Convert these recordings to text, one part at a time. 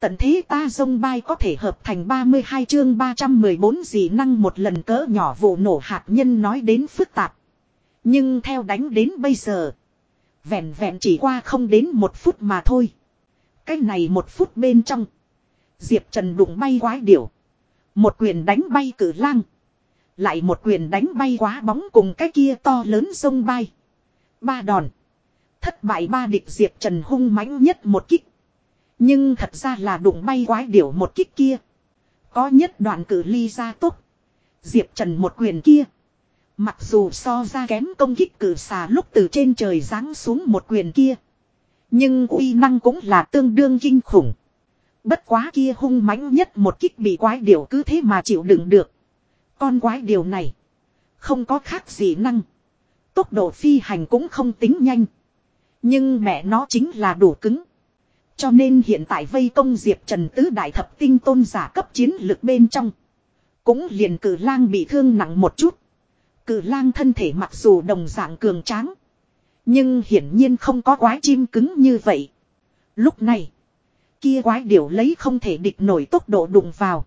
Tận thế ta dông bay có thể hợp thành 32 chương 314 dị năng một lần cỡ nhỏ vụ nổ hạt nhân nói đến phức tạp. Nhưng theo đánh đến bây giờ. Vẹn vẹn chỉ qua không đến một phút mà thôi. Cái này một phút bên trong. Diệp Trần đụng bay quái điểu. Một quyền đánh bay cử lang. Lại một quyền đánh bay quá bóng cùng cái kia to lớn sông bay. Ba đòn. Thất bại ba địch Diệp Trần hung mãnh nhất một kích. Nhưng thật ra là đụng bay quái điểu một kích kia. Có nhất đoạn cử ly ra tốt. Diệp Trần một quyền kia. Mặc dù so ra kém công kích cử xà lúc từ trên trời giáng xuống một quyền kia. Nhưng uy năng cũng là tương đương kinh khủng. Bất quá kia hung mãnh nhất một kích bị quái điểu cứ thế mà chịu đựng được. Con quái điều này. Không có khác gì năng. Tốc độ phi hành cũng không tính nhanh. Nhưng mẹ nó chính là đủ cứng. Cho nên hiện tại vây công Diệp Trần Tứ Đại Thập Tinh Tôn giả cấp chiến lực bên trong. Cũng liền cử lang bị thương nặng một chút. Cử lang thân thể mặc dù đồng dạng cường tráng. Nhưng hiển nhiên không có quái chim cứng như vậy. Lúc này. Kia quái điểu lấy không thể địch nổi tốc độ đụng vào.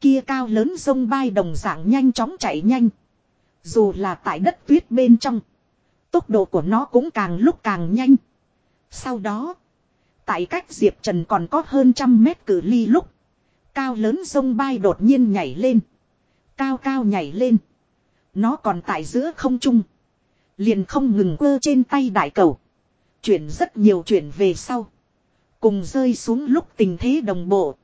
Kia cao lớn sông bay đồng dạng nhanh chóng chạy nhanh. Dù là tại đất tuyết bên trong. Tốc độ của nó cũng càng lúc càng nhanh. Sau đó. Tại cách Diệp Trần còn có hơn trăm mét cử ly lúc. Cao lớn sông bay đột nhiên nhảy lên. Cao cao nhảy lên. Nó còn tại giữa không trung. Liền không ngừng quơ trên tay đại cầu. Chuyển rất nhiều chuyển về sau. Cùng rơi xuống lúc tình thế đồng bộ.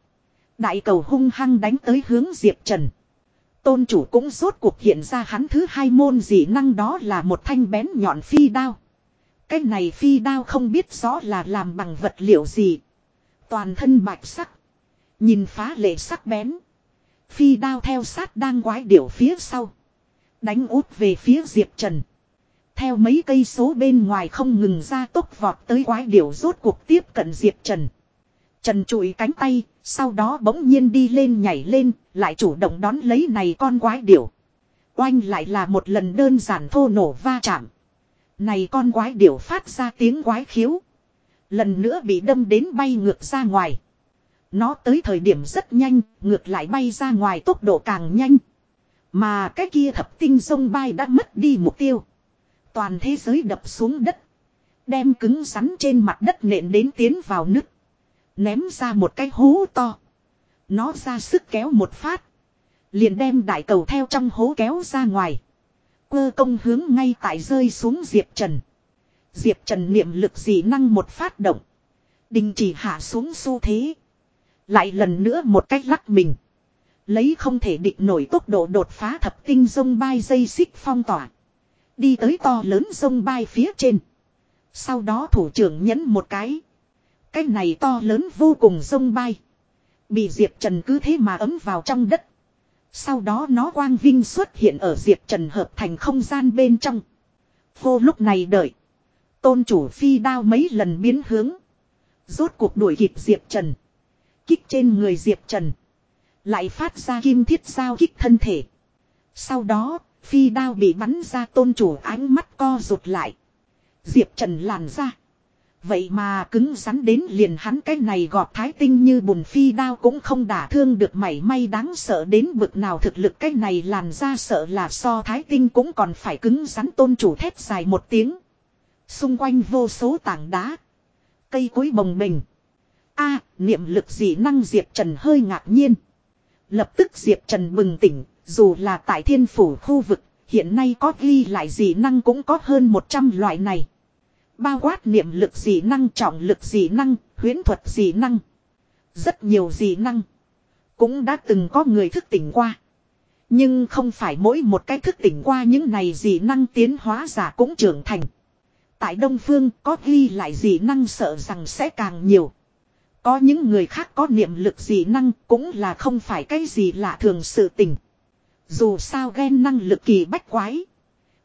Đại cầu hung hăng đánh tới hướng Diệp Trần. Tôn chủ cũng rốt cuộc hiện ra hắn thứ hai môn dị năng đó là một thanh bén nhọn phi đao. Cái này phi đao không biết rõ là làm bằng vật liệu gì. Toàn thân bạch sắc. Nhìn phá lệ sắc bén. Phi đao theo sát đang quái điểu phía sau. Đánh út về phía Diệp Trần. Theo mấy cây số bên ngoài không ngừng ra tốc vọt tới quái điểu rốt cuộc tiếp cận Diệp Trần. Trần trụi cánh tay, sau đó bỗng nhiên đi lên nhảy lên, lại chủ động đón lấy này con quái điểu. Oanh lại là một lần đơn giản thô nổ va chạm. Này con quái điểu phát ra tiếng quái khiếu. Lần nữa bị đâm đến bay ngược ra ngoài. Nó tới thời điểm rất nhanh, ngược lại bay ra ngoài tốc độ càng nhanh. Mà cái kia thập tinh sông bay đã mất đi mục tiêu. Toàn thế giới đập xuống đất. Đem cứng rắn trên mặt đất nện đến tiến vào nước. Ném ra một cái hố to. Nó ra sức kéo một phát. Liền đem đại cầu theo trong hố kéo ra ngoài. Cơ công hướng ngay tại rơi xuống Diệp Trần. Diệp Trần niệm lực dị năng một phát động. Đình chỉ hạ xuống xu thế. Lại lần nữa một cách lắc mình. Lấy không thể địch nổi tốc độ đột phá thập tinh sông bay dây xích phong tỏa. Đi tới to lớn sông bay phía trên. Sau đó thủ trưởng nhấn một cái. Cái này to lớn vô cùng sông bay. Bị Diệp Trần cứ thế mà ấm vào trong đất. Sau đó nó quang vinh xuất hiện ở Diệp Trần hợp thành không gian bên trong. Vô lúc này đợi. Tôn chủ phi đao mấy lần biến hướng. Rốt cuộc đuổi kịp Diệp Trần. Kích trên người Diệp Trần. Lại phát ra kim thiết sao kích thân thể. Sau đó, phi đao bị bắn ra tôn chủ ánh mắt co rụt lại. Diệp Trần làn ra. Vậy mà cứng rắn đến liền hắn cái này gọt thái tinh như bùn phi đao cũng không đả thương được mảy may đáng sợ đến bực nào thực lực cái này làn ra sợ là so thái tinh cũng còn phải cứng rắn tôn chủ thép dài một tiếng. Xung quanh vô số tảng đá. Cây cối bồng bình. a niệm lực dị năng Diệp Trần hơi ngạc nhiên. Lập tức Diệp Trần bừng tỉnh, dù là tại thiên phủ khu vực, hiện nay có ghi lại dị năng cũng có hơn 100 loại này. Bao quát niệm lực dị năng trọng lực dị năng, huyễn thuật dị năng. Rất nhiều dị năng. Cũng đã từng có người thức tỉnh qua. Nhưng không phải mỗi một cái thức tỉnh qua những này dị năng tiến hóa giả cũng trưởng thành. Tại Đông Phương có ghi lại dị năng sợ rằng sẽ càng nhiều. Có những người khác có niệm lực dị năng cũng là không phải cái gì lạ thường sự tình. Dù sao ghen năng lực kỳ bách quái.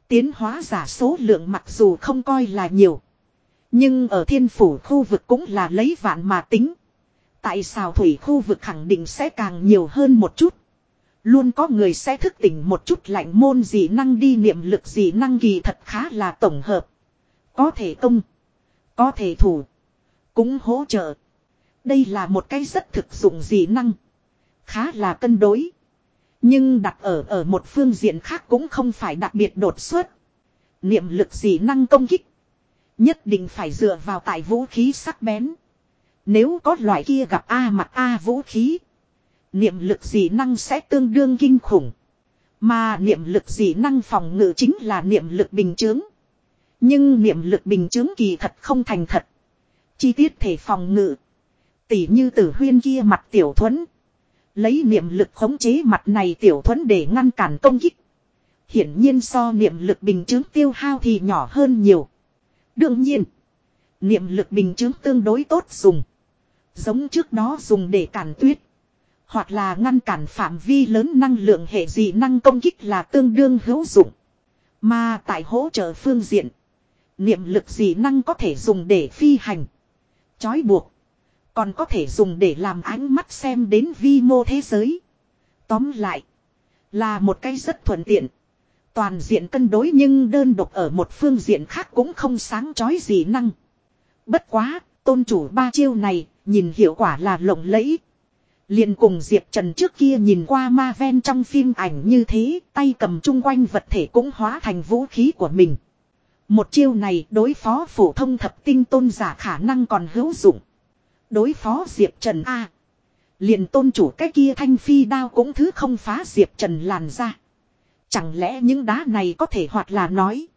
Tiến hóa giả số lượng mặc dù không coi là nhiều. Nhưng ở thiên phủ khu vực cũng là lấy vạn mà tính. Tại sao thủy khu vực khẳng định sẽ càng nhiều hơn một chút. Luôn có người sẽ thức tỉnh một chút lạnh môn dị năng đi niệm lực dị năng kỳ thật khá là tổng hợp. Có thể công. Có thể thủ. Cũng hỗ trợ. Đây là một cái rất thực dụng dị năng. Khá là cân đối. Nhưng đặt ở ở một phương diện khác cũng không phải đặc biệt đột xuất. Niệm lực dị năng công kích. Nhất định phải dựa vào tại vũ khí sắc bén. Nếu có loại kia gặp A mặt A vũ khí. Niệm lực dị năng sẽ tương đương kinh khủng. Mà niệm lực dị năng phòng ngự chính là niệm lực bình chướng. Nhưng niệm lực bình chướng kỳ thật không thành thật. Chi tiết thể phòng ngự. Tỉ như tử huyên kia mặt tiểu thuẫn. Lấy niệm lực khống chế mặt này tiểu thuẫn để ngăn cản công kích. Hiển nhiên so niệm lực bình chứng tiêu hao thì nhỏ hơn nhiều. Đương nhiên, niệm lực bình chứng tương đối tốt dùng. Giống trước đó dùng để cản tuyết. Hoặc là ngăn cản phạm vi lớn năng lượng hệ dị năng công kích là tương đương hữu dụng. Mà tại hỗ trợ phương diện, niệm lực dị năng có thể dùng để phi hành, trói buộc, còn có thể dùng để làm ánh mắt xem đến vi mô thế giới. Tóm lại, là một cái rất thuận tiện. Toàn diện cân đối nhưng đơn độc ở một phương diện khác cũng không sáng chói gì năng. Bất quá, tôn chủ ba chiêu này, nhìn hiệu quả là lộng lẫy. liền cùng Diệp Trần trước kia nhìn qua ma ven trong phim ảnh như thế, tay cầm chung quanh vật thể cũng hóa thành vũ khí của mình. Một chiêu này đối phó phổ thông thập tinh tôn giả khả năng còn hữu dụng. Đối phó Diệp Trần A. liền tôn chủ cái kia thanh phi đao cũng thứ không phá Diệp Trần làn ra. Chẳng lẽ những đá này có thể hoặc là nói.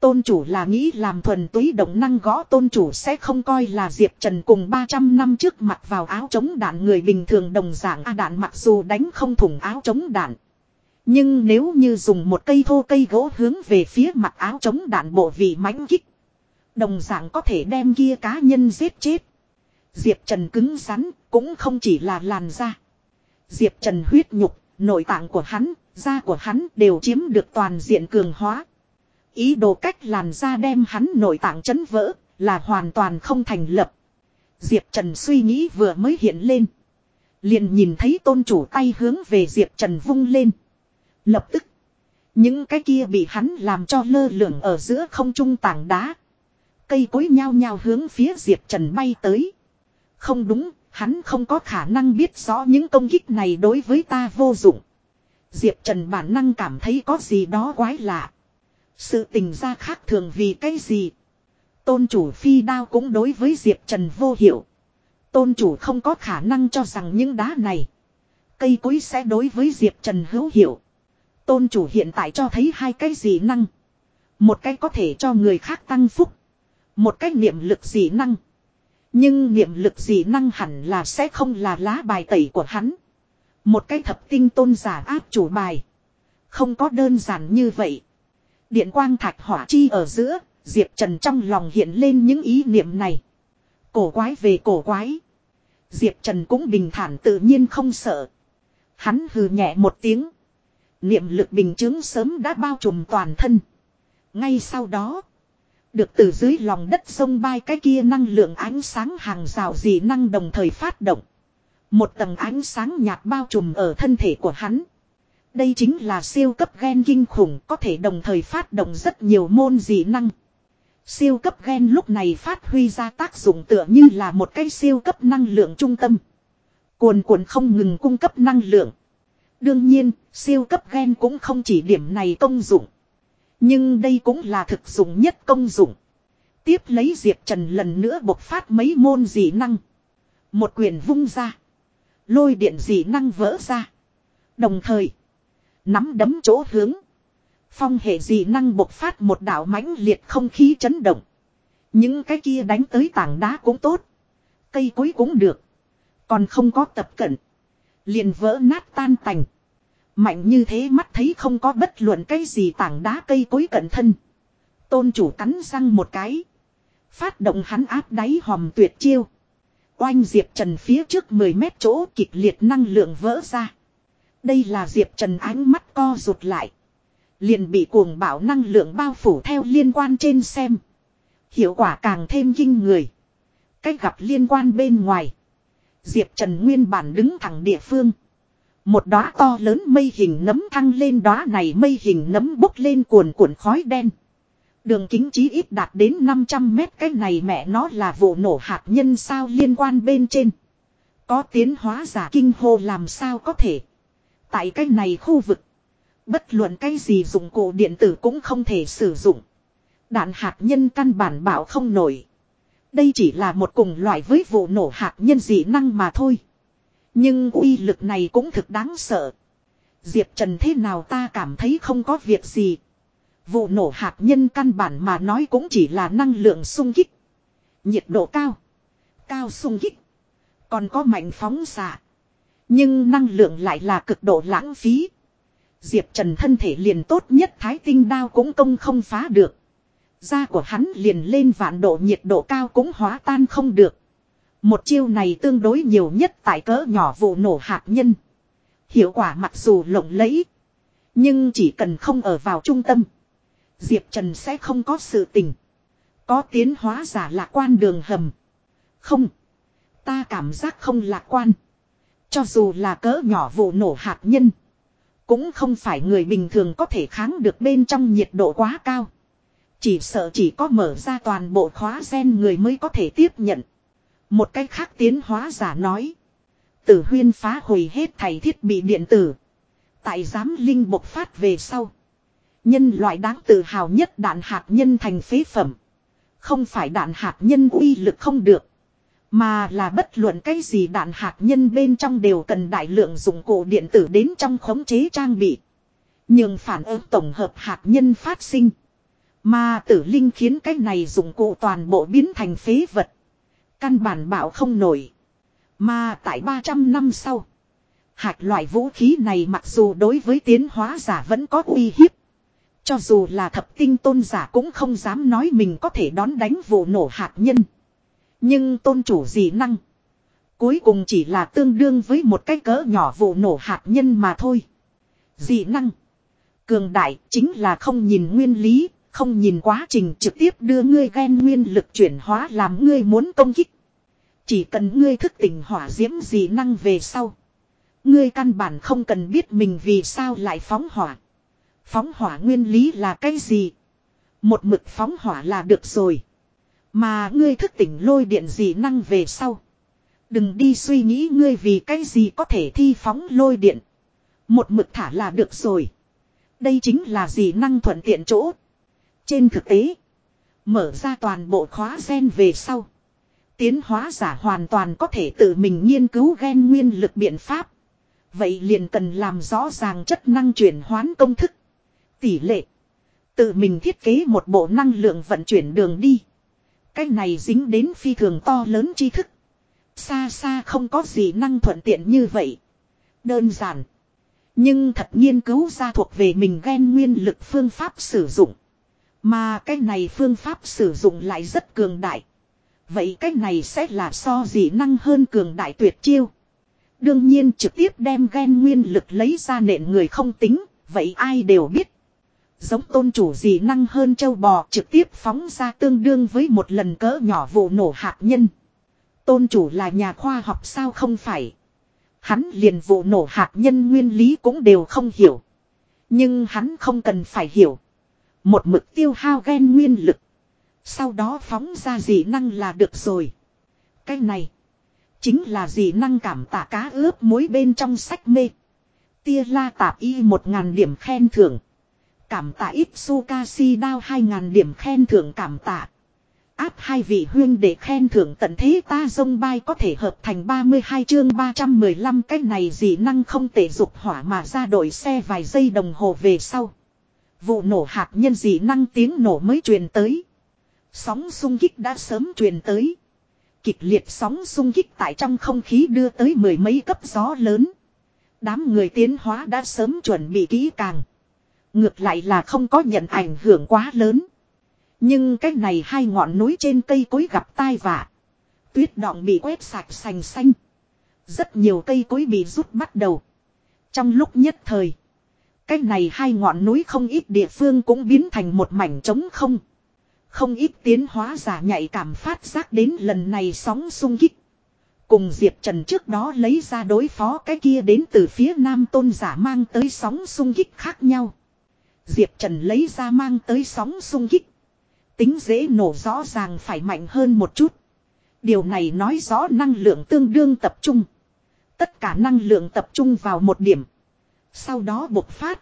Tôn chủ là nghĩ làm thuần túy động năng gõ tôn chủ sẽ không coi là Diệp Trần cùng 300 năm trước mặt vào áo chống đạn người bình thường đồng dạng A đạn mặc dù đánh không thủng áo chống đạn. Nhưng nếu như dùng một cây thô cây gỗ hướng về phía mặt áo chống đạn bộ vị mãnh kích. Đồng dạng có thể đem kia cá nhân giết chết. Diệp Trần cứng rắn cũng không chỉ là làn da. Diệp Trần huyết nhục, nội tạng của hắn, da của hắn đều chiếm được toàn diện cường hóa. Ý đồ cách làn da đem hắn nội tạng chấn vỡ là hoàn toàn không thành lập. Diệp Trần suy nghĩ vừa mới hiện lên. Liền nhìn thấy tôn chủ tay hướng về Diệp Trần vung lên. Lập tức. Những cái kia bị hắn làm cho lơ lửng ở giữa không trung tảng đá. Cây cối nhao nhao hướng phía Diệp Trần bay tới. Không đúng, hắn không có khả năng biết rõ những công kích này đối với ta vô dụng. Diệp Trần bản năng cảm thấy có gì đó quái lạ. Sự tình ra khác thường vì cái gì. Tôn chủ phi đao cũng đối với Diệp Trần vô hiệu. Tôn chủ không có khả năng cho rằng những đá này. Cây cối sẽ đối với Diệp Trần hữu hiệu. Tôn chủ hiện tại cho thấy hai cái gì năng. Một cái có thể cho người khác tăng phúc. Một cái niệm lực gì năng. Nhưng niệm lực gì năng hẳn là sẽ không là lá bài tẩy của hắn. Một cái thập tinh tôn giả áp chủ bài. Không có đơn giản như vậy. Điện quang thạch hỏa chi ở giữa, Diệp Trần trong lòng hiện lên những ý niệm này. Cổ quái về cổ quái. Diệp Trần cũng bình thản tự nhiên không sợ. Hắn hừ nhẹ một tiếng. Niệm lực bình chứng sớm đã bao trùm toàn thân. Ngay sau đó. Được từ dưới lòng đất sông bay cái kia năng lượng ánh sáng hàng rào dị năng đồng thời phát động. Một tầng ánh sáng nhạt bao trùm ở thân thể của hắn. Đây chính là siêu cấp gen kinh khủng có thể đồng thời phát động rất nhiều môn dị năng. Siêu cấp gen lúc này phát huy ra tác dụng tựa như là một cái siêu cấp năng lượng trung tâm. Cuồn cuộn không ngừng cung cấp năng lượng. Đương nhiên, siêu cấp gen cũng không chỉ điểm này công dụng. Nhưng đây cũng là thực dụng nhất công dụng. Tiếp lấy Diệp Trần lần nữa bộc phát mấy môn dị năng. Một quyền vung ra. Lôi điện dị năng vỡ ra. Đồng thời. Nắm đấm chỗ hướng. Phong hệ dị năng bộc phát một đảo mãnh liệt không khí chấn động. Những cái kia đánh tới tảng đá cũng tốt. Cây cối cũng được. Còn không có tập cận. Liền vỡ nát tan tành. Mạnh như thế mắt thấy không có bất luận cái gì tảng đá cây cối cận thân. Tôn chủ cắn răng một cái. Phát động hắn áp đáy hòm tuyệt chiêu. Oanh Diệp Trần phía trước 10 mét chỗ kịch liệt năng lượng vỡ ra. Đây là Diệp Trần ánh mắt co rụt lại. Liền bị cuồng bạo năng lượng bao phủ theo liên quan trên xem. Hiệu quả càng thêm kinh người. Cách gặp liên quan bên ngoài. Diệp Trần nguyên bản đứng thẳng địa phương. Một đóa to lớn mây hình nấm thăng lên, đóa này mây hình nấm bốc lên cuồn cuộn khói đen. Đường kính chí ít đạt đến 500 mét, cái này mẹ nó là vụ nổ hạt nhân sao liên quan bên trên. Có tiến hóa giả kinh hô làm sao có thể. Tại cái này khu vực. Bất luận cái gì dụng cụ điện tử cũng không thể sử dụng. Đạn hạt nhân căn bản bảo không nổi. Đây chỉ là một cùng loại với vụ nổ hạt nhân dị năng mà thôi. Nhưng uy lực này cũng thực đáng sợ. Diệp Trần thế nào ta cảm thấy không có việc gì. Vụ nổ hạt nhân căn bản mà nói cũng chỉ là năng lượng sung kích. Nhiệt độ cao. Cao sung kích. Còn có mạnh phóng xạ. Nhưng năng lượng lại là cực độ lãng phí. Diệp Trần thân thể liền tốt nhất thái tinh đao cũng công không phá được. Da của hắn liền lên vạn độ nhiệt độ cao cũng hóa tan không được. Một chiêu này tương đối nhiều nhất tại cỡ nhỏ vụ nổ hạt nhân. Hiệu quả mặc dù lộng lẫy. Nhưng chỉ cần không ở vào trung tâm. Diệp Trần sẽ không có sự tình. Có tiến hóa giả lạc quan đường hầm. Không. Ta cảm giác không lạc quan. Cho dù là cỡ nhỏ vụ nổ hạt nhân. Cũng không phải người bình thường có thể kháng được bên trong nhiệt độ quá cao. Chỉ sợ chỉ có mở ra toàn bộ khóa gen người mới có thể tiếp nhận. Một cách khác tiến hóa giả nói. Tử huyên phá hủy hết thầy thiết bị điện tử. Tại giám linh bộc phát về sau. Nhân loại đáng tự hào nhất đạn hạt nhân thành phế phẩm. Không phải đạn hạt nhân uy lực không được. Mà là bất luận cái gì đạn hạt nhân bên trong đều cần đại lượng dụng cụ điện tử đến trong khống chế trang bị. Nhưng phản ứng tổng hợp hạt nhân phát sinh. Mà tử linh khiến cái này dụng cụ toàn bộ biến thành phế vật. Căn bản bảo không nổi. Mà tại 300 năm sau. Hạt loại vũ khí này mặc dù đối với tiến hóa giả vẫn có uy hiếp. Cho dù là thập tinh tôn giả cũng không dám nói mình có thể đón đánh vụ nổ hạt nhân. Nhưng tôn chủ dị năng. Cuối cùng chỉ là tương đương với một cái cỡ nhỏ vụ nổ hạt nhân mà thôi. Dị năng. Cường đại chính là không nhìn nguyên lý, không nhìn quá trình trực tiếp đưa ngươi ghen nguyên lực chuyển hóa làm ngươi muốn công kích. Chỉ cần ngươi thức tỉnh hỏa diễm dị năng về sau. Ngươi căn bản không cần biết mình vì sao lại phóng hỏa. Phóng hỏa nguyên lý là cái gì? Một mực phóng hỏa là được rồi. Mà ngươi thức tỉnh lôi điện gì năng về sau. Đừng đi suy nghĩ ngươi vì cái gì có thể thi phóng lôi điện. Một mực thả là được rồi. Đây chính là gì năng thuận tiện chỗ. Trên thực tế. Mở ra toàn bộ khóa gen về sau. Tiến hóa giả hoàn toàn có thể tự mình nghiên cứu gen nguyên lực biện pháp. Vậy liền cần làm rõ ràng chất năng chuyển hoán công thức. Tỷ lệ. Tự mình thiết kế một bộ năng lượng vận chuyển đường đi. Cái này dính đến phi thường to lớn tri thức. Xa xa không có gì năng thuận tiện như vậy. Đơn giản. Nhưng thật nghiên cứu ra thuộc về mình ghen nguyên lực phương pháp sử dụng. Mà cái này phương pháp sử dụng lại rất cường đại. Vậy cái này sẽ là so gì năng hơn cường đại tuyệt chiêu. Đương nhiên trực tiếp đem ghen nguyên lực lấy ra nện người không tính, vậy ai đều biết. Giống tôn chủ gì năng hơn châu bò trực tiếp phóng ra tương đương với một lần cỡ nhỏ vụ nổ hạt nhân. Tôn chủ là nhà khoa học sao không phải. Hắn liền vụ nổ hạt nhân nguyên lý cũng đều không hiểu. Nhưng hắn không cần phải hiểu. Một mực tiêu hao ghen nguyên lực. Sau đó phóng ra dị năng là được rồi. Cái này. Chính là dị năng cảm tạ cá ướp muối bên trong sách mê. Tia la tạp y một ngàn điểm khen thưởng. Cảm tạ Ipsukashi đao 2.000 điểm khen thưởng cảm tạ. Áp hai vị huyên để khen thưởng tận thế ta dông bay có thể hợp thành 32 chương 315 cái này gì năng không tệ dục hỏa mà ra đổi xe vài giây đồng hồ về sau. Vụ nổ hạt nhân dị năng tiếng nổ mới truyền tới. Sóng sung kích đã sớm truyền tới. Kịch liệt sóng sung kích tại trong không khí đưa tới mười mấy cấp gió lớn. Đám người tiến hóa đã sớm chuẩn bị kỹ càng. Ngược lại là không có nhận ảnh hưởng quá lớn. Nhưng cái này hai ngọn núi trên cây cối gặp tai vạ. Tuyết đọng bị quét sạch sành xanh. Rất nhiều cây cối bị rút bắt đầu. Trong lúc nhất thời. Cái này hai ngọn núi không ít địa phương cũng biến thành một mảnh trống không. Không ít tiến hóa giả nhạy cảm phát giác đến lần này sóng sung kích. Cùng Diệp Trần trước đó lấy ra đối phó cái kia đến từ phía nam tôn giả mang tới sóng sung kích khác nhau. Diệp Trần lấy ra mang tới sóng sung kích. Tính dễ nổ rõ ràng phải mạnh hơn một chút. Điều này nói rõ năng lượng tương đương tập trung. Tất cả năng lượng tập trung vào một điểm. Sau đó bộc phát.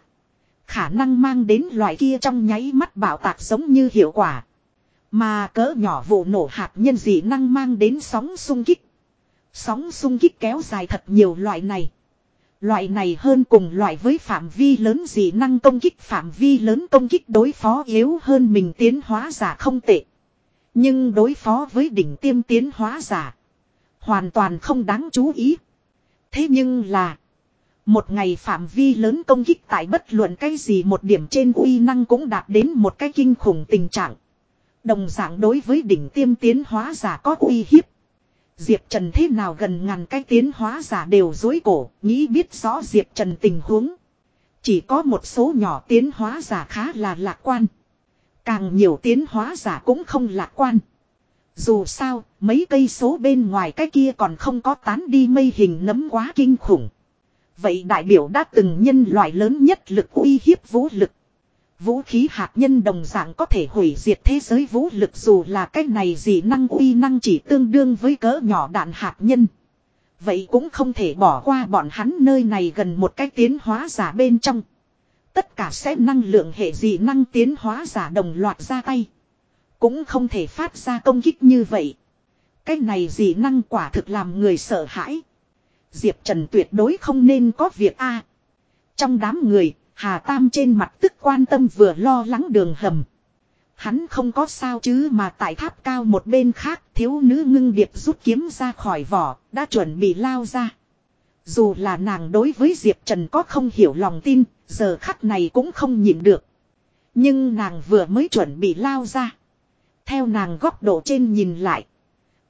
Khả năng mang đến loại kia trong nháy mắt bảo tạc giống như hiệu quả. Mà cỡ nhỏ vụ nổ hạt nhân dị năng mang đến sóng sung kích. Sóng sung kích kéo dài thật nhiều loại này. Loại này hơn cùng loại với phạm vi lớn dị năng công kích phạm vi lớn công kích đối phó yếu hơn mình tiến hóa giả không tệ. Nhưng đối phó với đỉnh tiêm tiến hóa giả. Hoàn toàn không đáng chú ý. Thế nhưng là. Một ngày phạm vi lớn công kích tại bất luận cái gì một điểm trên uy năng cũng đạt đến một cái kinh khủng tình trạng. Đồng dạng đối với đỉnh tiêm tiến hóa giả có uy hiếp. Diệp Trần thế nào gần ngàn cái tiến hóa giả đều dối cổ, nghĩ biết rõ Diệp Trần tình huống. Chỉ có một số nhỏ tiến hóa giả khá là lạc quan. Càng nhiều tiến hóa giả cũng không lạc quan. Dù sao, mấy cây số bên ngoài cái kia còn không có tán đi mây hình nấm quá kinh khủng. Vậy đại biểu đã từng nhân loại lớn nhất lực uy hiếp vũ lực. Vũ khí hạt nhân đồng dạng có thể hủy diệt thế giới vũ lực dù là cái này gì năng uy năng chỉ tương đương với cỡ nhỏ đạn hạt nhân. Vậy cũng không thể bỏ qua bọn hắn nơi này gần một cái tiến hóa giả bên trong. Tất cả sẽ năng lượng hệ dị năng tiến hóa giả đồng loạt ra tay. Cũng không thể phát ra công kích như vậy. Cái này dị năng quả thực làm người sợ hãi. Diệp Trần tuyệt đối không nên có việc a. Trong đám người, Hà Tam trên mặt tức quan tâm vừa lo lắng đường hầm. Hắn không có sao chứ mà tại tháp cao một bên khác thiếu nữ ngưng điệp rút kiếm ra khỏi vỏ, đã chuẩn bị lao ra. Dù là nàng đối với Diệp Trần có không hiểu lòng tin, giờ khắc này cũng không nhịn được. Nhưng nàng vừa mới chuẩn bị lao ra. Theo nàng góc độ trên nhìn lại.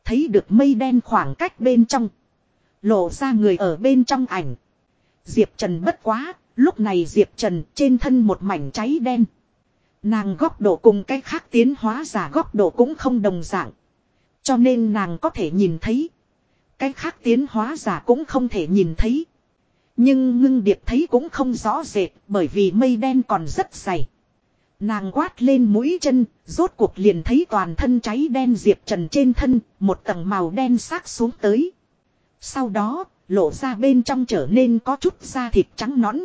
Thấy được mây đen khoảng cách bên trong. Lộ ra người ở bên trong ảnh. Diệp Trần bất quá, lúc này Diệp Trần trên thân một mảnh cháy đen. Nàng góc độ cùng cái khác tiến hóa giả góc độ cũng không đồng dạng. Cho nên nàng có thể nhìn thấy. Cái khác tiến hóa giả cũng không thể nhìn thấy. Nhưng ngưng điệp thấy cũng không rõ rệt bởi vì mây đen còn rất dày. Nàng quát lên mũi chân, rốt cuộc liền thấy toàn thân cháy đen Diệp Trần trên thân, một tầng màu đen xác xuống tới. Sau đó, lộ ra bên trong trở nên có chút da thịt trắng nõn.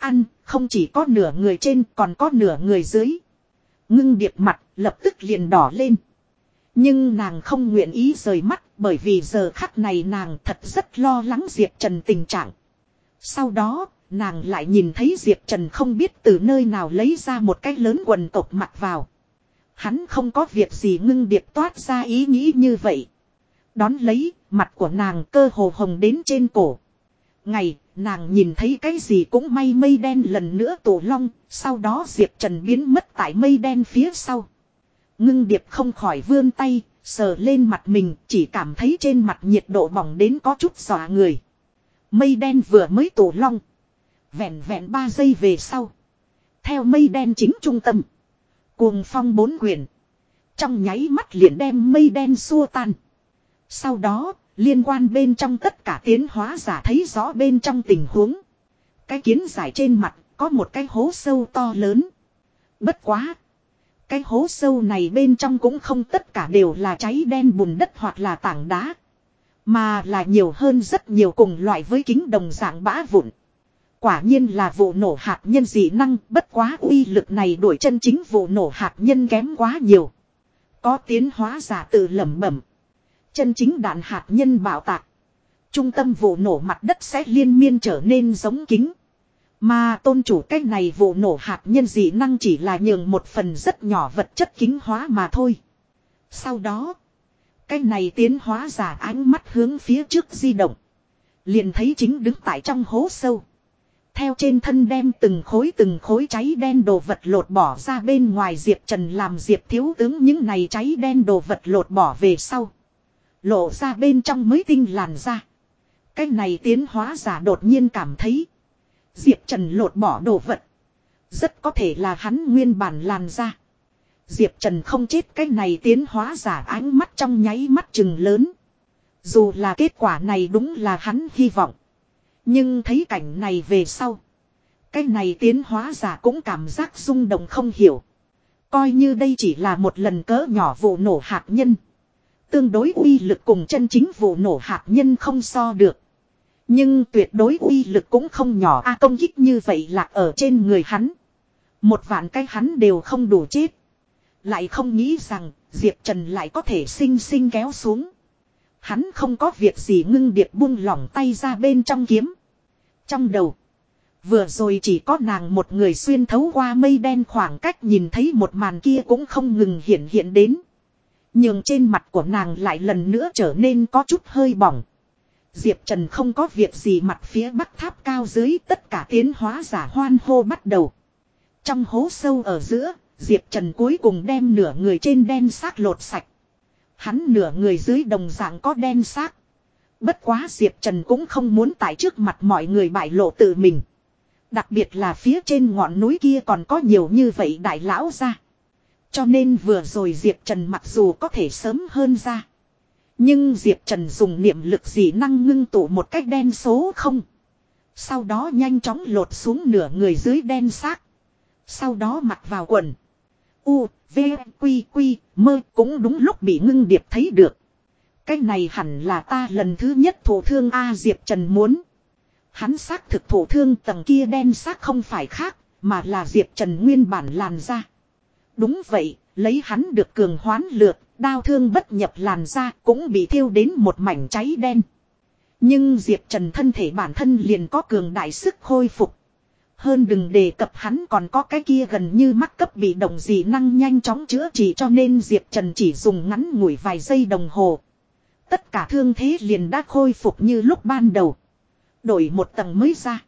Ăn, không chỉ có nửa người trên còn có nửa người dưới. Ngưng điệp mặt, lập tức liền đỏ lên. Nhưng nàng không nguyện ý rời mắt bởi vì giờ khắc này nàng thật rất lo lắng Diệp Trần tình trạng. Sau đó, nàng lại nhìn thấy Diệp Trần không biết từ nơi nào lấy ra một cái lớn quần cộc mặt vào. Hắn không có việc gì ngưng điệp toát ra ý nghĩ như vậy. Đón lấy, mặt của nàng cơ hồ hồng đến trên cổ. Ngày, nàng nhìn thấy cái gì cũng may mây đen lần nữa tổ long, sau đó Diệp Trần biến mất tại mây đen phía sau. Ngưng điệp không khỏi vươn tay, sờ lên mặt mình, chỉ cảm thấy trên mặt nhiệt độ bỏng đến có chút dọa người. Mây đen vừa mới tổ long. Vẹn vẹn 3 giây về sau. Theo mây đen chính trung tâm. Cuồng phong bốn quyển. Trong nháy mắt liền đem mây đen xua tan. Sau đó, liên quan bên trong tất cả tiến hóa giả thấy rõ bên trong tình huống. Cái kiến giải trên mặt có một cái hố sâu to lớn. Bất quá. Cái hố sâu này bên trong cũng không tất cả đều là cháy đen bùn đất hoặc là tảng đá. Mà là nhiều hơn rất nhiều cùng loại với kính đồng dạng bã vụn. Quả nhiên là vụ nổ hạt nhân dị năng, bất quá uy lực này đổi chân chính vụ nổ hạt nhân kém quá nhiều. Có tiến hóa giả tự lẩm bẩm. Chân chính đạn hạt nhân bảo tạc. Trung tâm vụ nổ mặt đất sẽ liên miên trở nên giống kính. Mà tôn chủ cách này vụ nổ hạt nhân dị năng chỉ là nhường một phần rất nhỏ vật chất kính hóa mà thôi. Sau đó, cái này tiến hóa giả ánh mắt hướng phía trước di động. Liền thấy chính đứng tại trong hố sâu. Theo trên thân đem từng khối từng khối cháy đen đồ vật lột bỏ ra bên ngoài Diệp Trần làm Diệp thiếu tướng những này cháy đen đồ vật lột bỏ về sau. Lộ ra bên trong mới tinh làn ra. Cái này tiến hóa giả đột nhiên cảm thấy. Diệp Trần lột bỏ đồ vật. Rất có thể là hắn nguyên bản làn ra. Diệp Trần không chết cái này tiến hóa giả ánh mắt trong nháy mắt chừng lớn. Dù là kết quả này đúng là hắn hy vọng. Nhưng thấy cảnh này về sau. Cái này tiến hóa giả cũng cảm giác rung động không hiểu. Coi như đây chỉ là một lần cỡ nhỏ vụ nổ hạt nhân. Tương đối uy lực cùng chân chính vụ nổ hạt nhân không so được. Nhưng tuyệt đối uy lực cũng không nhỏ, a công kích như vậy là ở trên người hắn. Một vạn cái hắn đều không đủ chết. Lại không nghĩ rằng, Diệp Trần lại có thể sinh sinh kéo xuống. Hắn không có việc gì ngưng điệp buông lỏng tay ra bên trong kiếm. Trong đầu. Vừa rồi chỉ có nàng một người xuyên thấu qua mây đen khoảng cách nhìn thấy một màn kia cũng không ngừng hiện hiện đến. Nhưng trên mặt của nàng lại lần nữa trở nên có chút hơi bỏng. Diệp Trần không có việc gì mặt phía bắc tháp cao dưới tất cả tiến hóa giả hoan hô bắt đầu. Trong hố sâu ở giữa, Diệp Trần cuối cùng đem nửa người trên đen xác lột sạch. Hắn nửa người dưới đồng dạng có đen xác. Bất quá Diệp Trần cũng không muốn tại trước mặt mọi người bại lộ tự mình. Đặc biệt là phía trên ngọn núi kia còn có nhiều như vậy đại lão ra. Cho nên vừa rồi Diệp Trần mặc dù có thể sớm hơn ra. Nhưng Diệp Trần dùng niệm lực dị năng ngưng tụ một cách đen số không. Sau đó nhanh chóng lột xuống nửa người dưới đen xác. Sau đó mặc vào quần. U, V, Quy, Quy, mơ cũng đúng lúc bị ngưng điệp thấy được. Cái này hẳn là ta lần thứ nhất thổ thương A Diệp Trần muốn. Hắn xác thực thổ thương tầng kia đen xác không phải khác, mà là Diệp Trần nguyên bản làn ra. Đúng vậy, lấy hắn được cường hoán lược, đao thương bất nhập làn ra cũng bị thiêu đến một mảnh cháy đen. Nhưng Diệp Trần thân thể bản thân liền có cường đại sức khôi phục. Hơn đừng đề cập hắn còn có cái kia gần như mắc cấp bị động dị năng nhanh chóng chữa trị cho nên Diệp Trần chỉ dùng ngắn ngủi vài giây đồng hồ. Tất cả thương thế liền đã khôi phục như lúc ban đầu. Đổi một tầng mới ra.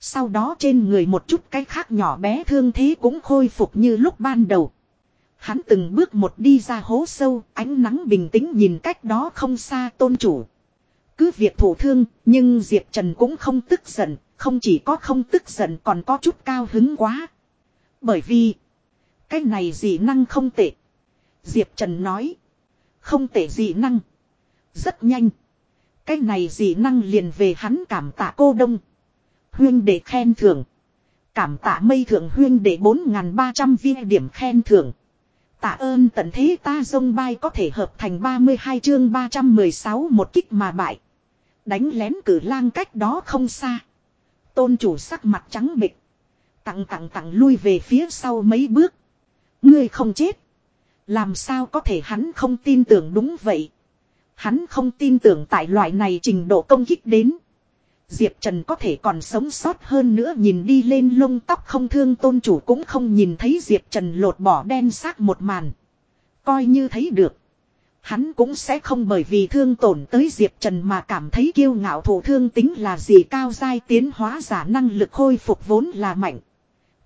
Sau đó trên người một chút cái khác nhỏ bé thương thế cũng khôi phục như lúc ban đầu. Hắn từng bước một đi ra hố sâu, ánh nắng bình tĩnh nhìn cách đó không xa tôn chủ. Cứ việc thủ thương, nhưng Diệp Trần cũng không tức giận, không chỉ có không tức giận còn có chút cao hứng quá. Bởi vì, cái này dị năng không tệ. Diệp Trần nói, không tệ dị năng. Rất nhanh. Cái này dị năng liền về hắn cảm tạ cô đông. Huyên để khen thưởng. Cảm tạ mây thượng huyên để 4.300 viên điểm khen thưởng. Tạ ơn tận thế ta dông bay có thể hợp thành 32 chương 316 một kích mà bại. Đánh lén cử lang cách đó không xa. Tôn chủ sắc mặt trắng bịch. Tặng tặng tặng lui về phía sau mấy bước. Ngươi không chết. Làm sao có thể hắn không tin tưởng đúng vậy. Hắn không tin tưởng tại loại này trình độ công kích đến. Diệp Trần có thể còn sống sót hơn nữa nhìn đi lên lông tóc không thương tôn chủ cũng không nhìn thấy Diệp Trần lột bỏ đen xác một màn. Coi như thấy được. Hắn cũng sẽ không bởi vì thương tổn tới Diệp Trần mà cảm thấy kiêu ngạo thủ thương tính là gì cao dai tiến hóa giả năng lực khôi phục vốn là mạnh.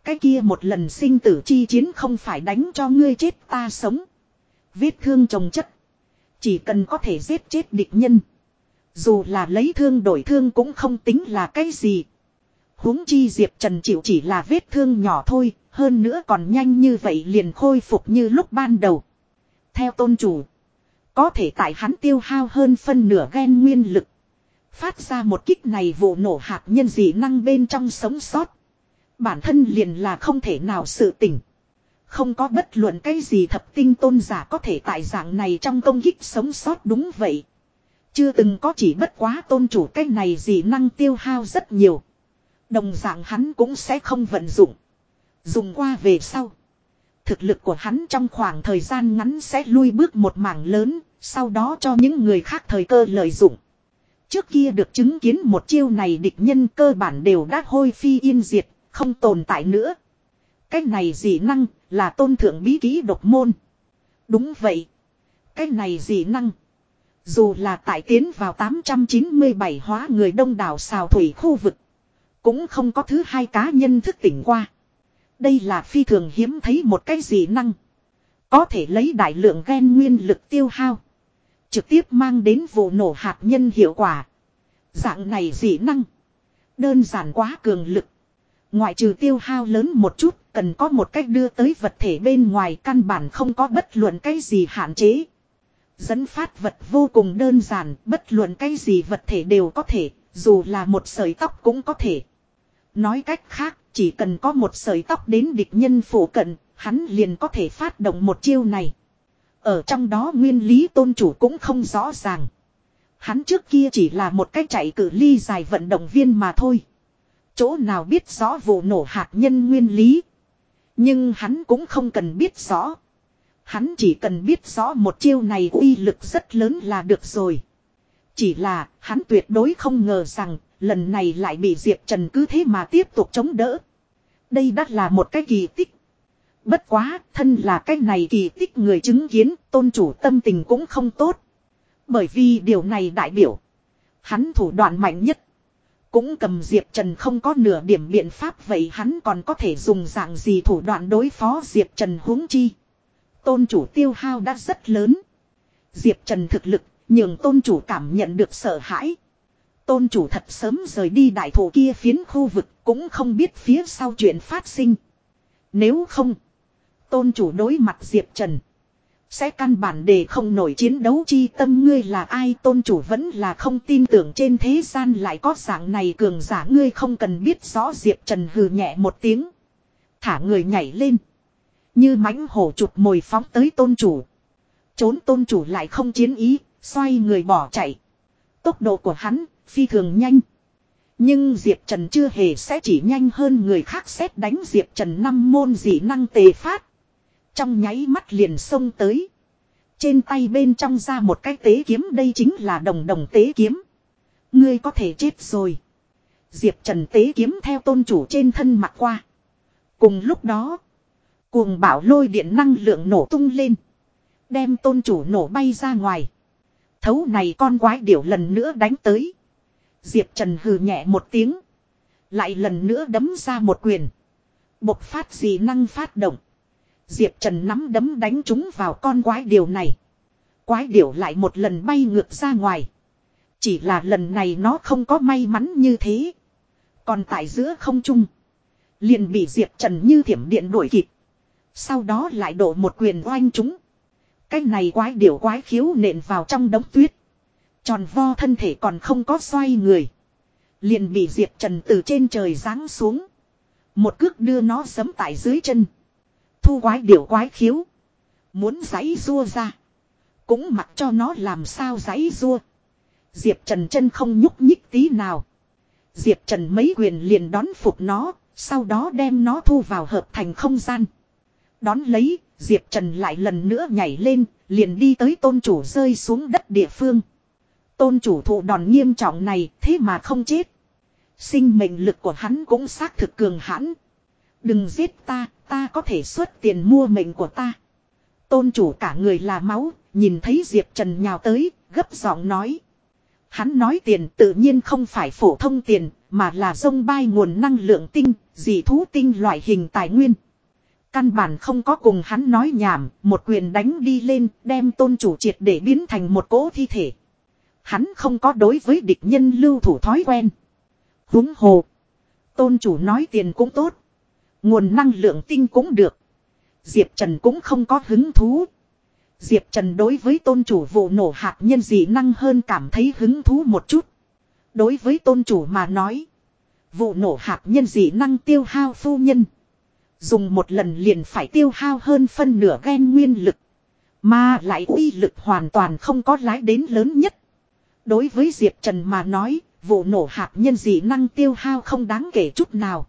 Cái kia một lần sinh tử chi chiến không phải đánh cho ngươi chết ta sống. Vết thương trồng chất. Chỉ cần có thể giết chết địch nhân. Dù là lấy thương đổi thương cũng không tính là cái gì. huống chi Diệp Trần chịu chỉ là vết thương nhỏ thôi, hơn nữa còn nhanh như vậy liền khôi phục như lúc ban đầu. Theo tôn chủ, có thể tại hắn tiêu hao hơn phân nửa gen nguyên lực. Phát ra một kích này vụ nổ hạt nhân dị năng bên trong sống sót. Bản thân liền là không thể nào sự tỉnh. Không có bất luận cái gì thập tinh tôn giả có thể tại dạng này trong công kích sống sót đúng vậy. Chưa từng có chỉ bất quá tôn chủ cái này gì năng tiêu hao rất nhiều. Đồng dạng hắn cũng sẽ không vận dụng. Dùng qua về sau. Thực lực của hắn trong khoảng thời gian ngắn sẽ lui bước một mảng lớn, sau đó cho những người khác thời cơ lợi dụng. Trước kia được chứng kiến một chiêu này địch nhân cơ bản đều đã hôi phi yên diệt, không tồn tại nữa. Cái này dị năng là tôn thượng bí ký độc môn. Đúng vậy. Cái này dị năng. Dù là tại tiến vào 897 hóa người đông đảo xào thủy khu vực. Cũng không có thứ hai cá nhân thức tỉnh qua. Đây là phi thường hiếm thấy một cái gì năng. Có thể lấy đại lượng gen nguyên lực tiêu hao. Trực tiếp mang đến vụ nổ hạt nhân hiệu quả. Dạng này dị năng. Đơn giản quá cường lực. Ngoại trừ tiêu hao lớn một chút, cần có một cách đưa tới vật thể bên ngoài căn bản không có bất luận cái gì hạn chế. Dẫn phát vật vô cùng đơn giản, bất luận cái gì vật thể đều có thể, dù là một sợi tóc cũng có thể. Nói cách khác, chỉ cần có một sợi tóc đến địch nhân phủ cận, hắn liền có thể phát động một chiêu này. Ở trong đó nguyên lý tôn chủ cũng không rõ ràng. Hắn trước kia chỉ là một cách chạy cử ly dài vận động viên mà thôi. Chỗ nào biết rõ vụ nổ hạt nhân nguyên lý. Nhưng hắn cũng không cần biết rõ. Hắn chỉ cần biết rõ một chiêu này uy lực rất lớn là được rồi. Chỉ là hắn tuyệt đối không ngờ rằng lần này lại bị Diệp Trần cứ thế mà tiếp tục chống đỡ. Đây đã là một cái kỳ tích. Bất quá, thân là cái này kỳ tích người chứng kiến, tôn chủ tâm tình cũng không tốt. Bởi vì điều này đại biểu. Hắn thủ đoạn mạnh nhất. Cũng cầm Diệp Trần không có nửa điểm biện pháp vậy hắn còn có thể dùng dạng gì thủ đoạn đối phó Diệp Trần huống chi. Tôn chủ tiêu hao đã rất lớn. Diệp Trần thực lực, nhường tôn chủ cảm nhận được sợ hãi. Tôn chủ thật sớm rời đi đại thổ kia phiến khu vực cũng không biết phía sau chuyện phát sinh. Nếu không, tôn chủ đối mặt Diệp Trần. Sẽ căn bản để không nổi chiến đấu chi tâm ngươi là ai tôn chủ vẫn là không tin tưởng trên thế gian lại có dạng này cường giả ngươi không cần biết rõ Diệp Trần hừ nhẹ một tiếng. Thả người nhảy lên. Như mãnh hổ chụp mồi phóng tới tôn chủ. Trốn tôn chủ lại không chiến ý, xoay người bỏ chạy. Tốc độ của hắn, phi thường nhanh. Nhưng Diệp Trần chưa hề sẽ chỉ nhanh hơn người khác xét đánh Diệp Trần năm môn dị năng tề phát. Trong nháy mắt liền xông tới. Trên tay bên trong ra một cái tế kiếm đây chính là đồng đồng tế kiếm. Ngươi có thể chết rồi. Diệp Trần tế kiếm theo tôn chủ trên thân mặt qua. Cùng lúc đó. Cuồng bảo lôi điện năng lượng nổ tung lên. Đem tôn chủ nổ bay ra ngoài. Thấu này con quái điểu lần nữa đánh tới. Diệp Trần hừ nhẹ một tiếng. Lại lần nữa đấm ra một quyền. Bộc phát gì năng phát động. Diệp Trần nắm đấm đánh chúng vào con quái điều này. Quái điểu lại một lần bay ngược ra ngoài. Chỉ là lần này nó không có may mắn như thế. Còn tại giữa không trung. Liền bị Diệp Trần như thiểm điện đuổi kịp. Sau đó lại đổ một quyền oanh chúng. Cái này quái điểu quái khiếu nện vào trong đống tuyết. Tròn vo thân thể còn không có xoay người. Liền bị Diệp Trần từ trên trời giáng xuống. Một cước đưa nó sấm tại dưới chân. Thu quái điểu quái khiếu. Muốn giấy rua ra. Cũng mặc cho nó làm sao giấy rua. Diệp Trần chân không nhúc nhích tí nào. Diệp Trần mấy quyền liền đón phục nó. Sau đó đem nó thu vào hợp thành không gian. Đón lấy, Diệp Trần lại lần nữa nhảy lên, liền đi tới tôn chủ rơi xuống đất địa phương. Tôn chủ thụ đòn nghiêm trọng này thế mà không chết. Sinh mệnh lực của hắn cũng xác thực cường hãn. Đừng giết ta, ta có thể xuất tiền mua mệnh của ta. Tôn chủ cả người là máu, nhìn thấy Diệp Trần nhào tới, gấp giọng nói. Hắn nói tiền tự nhiên không phải phổ thông tiền, mà là sông bay nguồn năng lượng tinh, dị thú tinh loại hình tài nguyên. Căn bản không có cùng hắn nói nhảm, một quyền đánh đi lên, đem tôn chủ triệt để biến thành một cỗ thi thể. Hắn không có đối với địch nhân lưu thủ thói quen. Húng hồ. Tôn chủ nói tiền cũng tốt. Nguồn năng lượng tinh cũng được. Diệp Trần cũng không có hứng thú. Diệp Trần đối với tôn chủ vụ nổ hạt nhân dị năng hơn cảm thấy hứng thú một chút. Đối với tôn chủ mà nói. Vụ nổ hạt nhân dị năng tiêu hao phu nhân. Dùng một lần liền phải tiêu hao hơn phân nửa gen nguyên lực. Mà lại uy lực hoàn toàn không có lái đến lớn nhất. Đối với Diệp Trần mà nói, vụ nổ hạt nhân dị năng tiêu hao không đáng kể chút nào.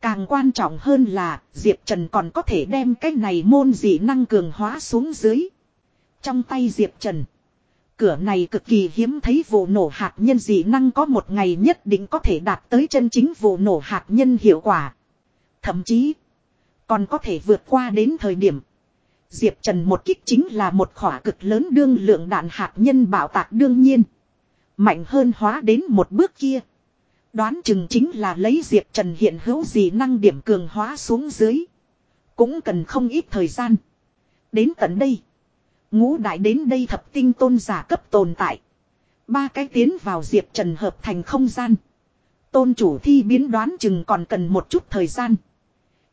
Càng quan trọng hơn là Diệp Trần còn có thể đem cái này môn dị năng cường hóa xuống dưới. Trong tay Diệp Trần. Cửa này cực kỳ hiếm thấy vụ nổ hạt nhân dị năng có một ngày nhất định có thể đạt tới chân chính vụ nổ hạt nhân hiệu quả. Thậm chí còn có thể vượt qua đến thời điểm. Diệp Trần một kích chính là một khỏa cực lớn đương lượng đạn hạt nhân bảo tạc đương nhiên. Mạnh hơn hóa đến một bước kia. Đoán chừng chính là lấy Diệp Trần hiện hữu gì năng điểm cường hóa xuống dưới. Cũng cần không ít thời gian. Đến tận đây. Ngũ đại đến đây thập tinh tôn giả cấp tồn tại. Ba cái tiến vào Diệp Trần hợp thành không gian. Tôn chủ thi biến đoán chừng còn cần một chút thời gian.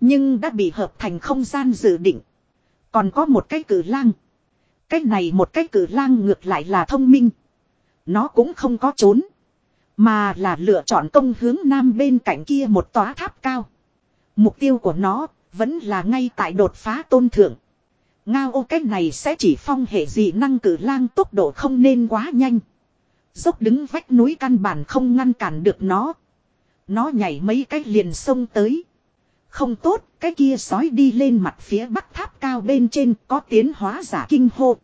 Nhưng đã bị hợp thành không gian dự định. Còn có một cái cử lang. Cái này một cái cử lang ngược lại là thông minh. Nó cũng không có trốn. Mà là lựa chọn công hướng nam bên cạnh kia một tóa tháp cao. Mục tiêu của nó vẫn là ngay tại đột phá tôn thượng. Ngao ô, cái này sẽ chỉ phong hệ dị năng cử lang tốc độ không nên quá nhanh. Dốc đứng vách núi căn bản không ngăn cản được nó. Nó nhảy mấy cái liền sông tới. Không tốt, cái kia sói đi lên mặt phía bắc tháp cao bên trên có tiến hóa giả kinh hô.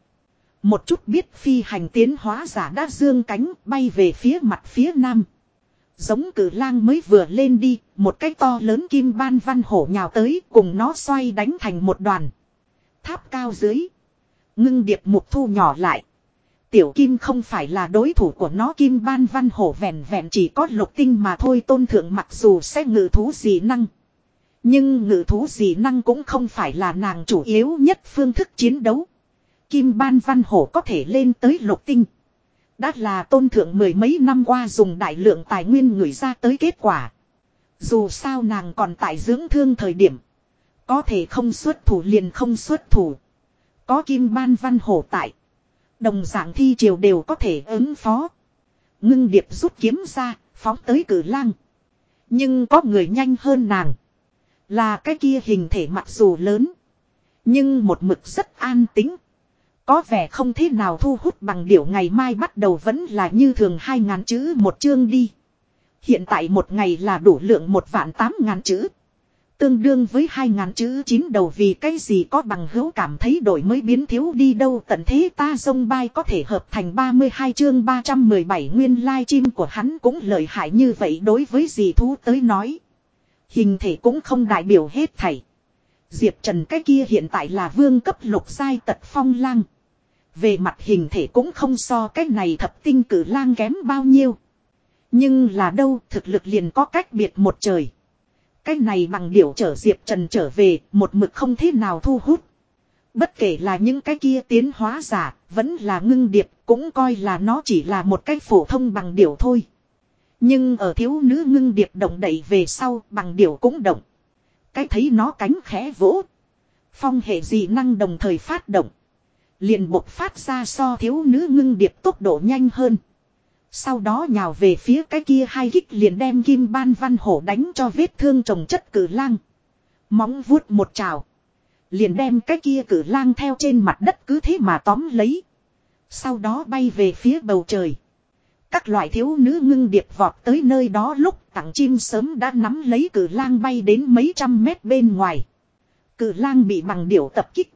Một chút biết phi hành tiến hóa giả đã dương cánh bay về phía mặt phía nam. Giống cử lang mới vừa lên đi, một cái to lớn kim ban văn hổ nhào tới cùng nó xoay đánh thành một đoàn. Tháp cao dưới. Ngưng điệp mục thu nhỏ lại. Tiểu kim không phải là đối thủ của nó kim ban văn hổ vẹn vẹn chỉ có lục tinh mà thôi tôn thượng mặc dù sẽ ngự thú gì năng. Nhưng ngự thú gì năng cũng không phải là nàng chủ yếu nhất phương thức chiến đấu. Kim ban văn hổ có thể lên tới lục tinh. Đã là tôn thượng mười mấy năm qua dùng đại lượng tài nguyên gửi ra tới kết quả. Dù sao nàng còn tại dưỡng thương thời điểm. Có thể không xuất thủ liền không xuất thủ. Có kim ban văn hổ tại. Đồng dạng thi triều đều có thể ứng phó. Ngưng điệp rút kiếm ra, phóng tới cử lang. Nhưng có người nhanh hơn nàng. Là cái kia hình thể mặc dù lớn. Nhưng một mực rất an tính. Có vẻ không thế nào thu hút bằng điểu ngày mai bắt đầu vẫn là như thường hai ngàn chữ một chương đi. Hiện tại một ngày là đủ lượng một vạn tám ngàn chữ. Tương đương với hai ngàn chữ chín đầu vì cái gì có bằng hữu cảm thấy đổi mới biến thiếu đi đâu tận thế ta sông bay có thể hợp thành 32 chương 317 nguyên lai chim của hắn cũng lợi hại như vậy đối với gì thú tới nói. Hình thể cũng không đại biểu hết thảy. Diệp Trần cái kia hiện tại là vương cấp lục sai tật phong lang. Về mặt hình thể cũng không so cái này thập tinh cử lang kém bao nhiêu. Nhưng là đâu thực lực liền có cách biệt một trời. Cái này bằng điểu trở Diệp Trần trở về một mực không thế nào thu hút. Bất kể là những cái kia tiến hóa giả, vẫn là ngưng điệp, cũng coi là nó chỉ là một cái phổ thông bằng điểu thôi. Nhưng ở thiếu nữ ngưng điệp động đẩy về sau, bằng điểu cũng động. Cái thấy nó cánh khẽ vỗ. Phong hệ dị năng đồng thời phát động. Liền bộc phát ra so thiếu nữ ngưng điệp tốc độ nhanh hơn. Sau đó nhào về phía cái kia hai kích liền đem kim ban văn hổ đánh cho vết thương trồng chất cử lang. Móng vuốt một trào. Liền đem cái kia cử lang theo trên mặt đất cứ thế mà tóm lấy. Sau đó bay về phía bầu trời. Các loại thiếu nữ ngưng điệp vọt tới nơi đó lúc tặng chim sớm đã nắm lấy cử lang bay đến mấy trăm mét bên ngoài. Cử lang bị bằng điểu tập kích.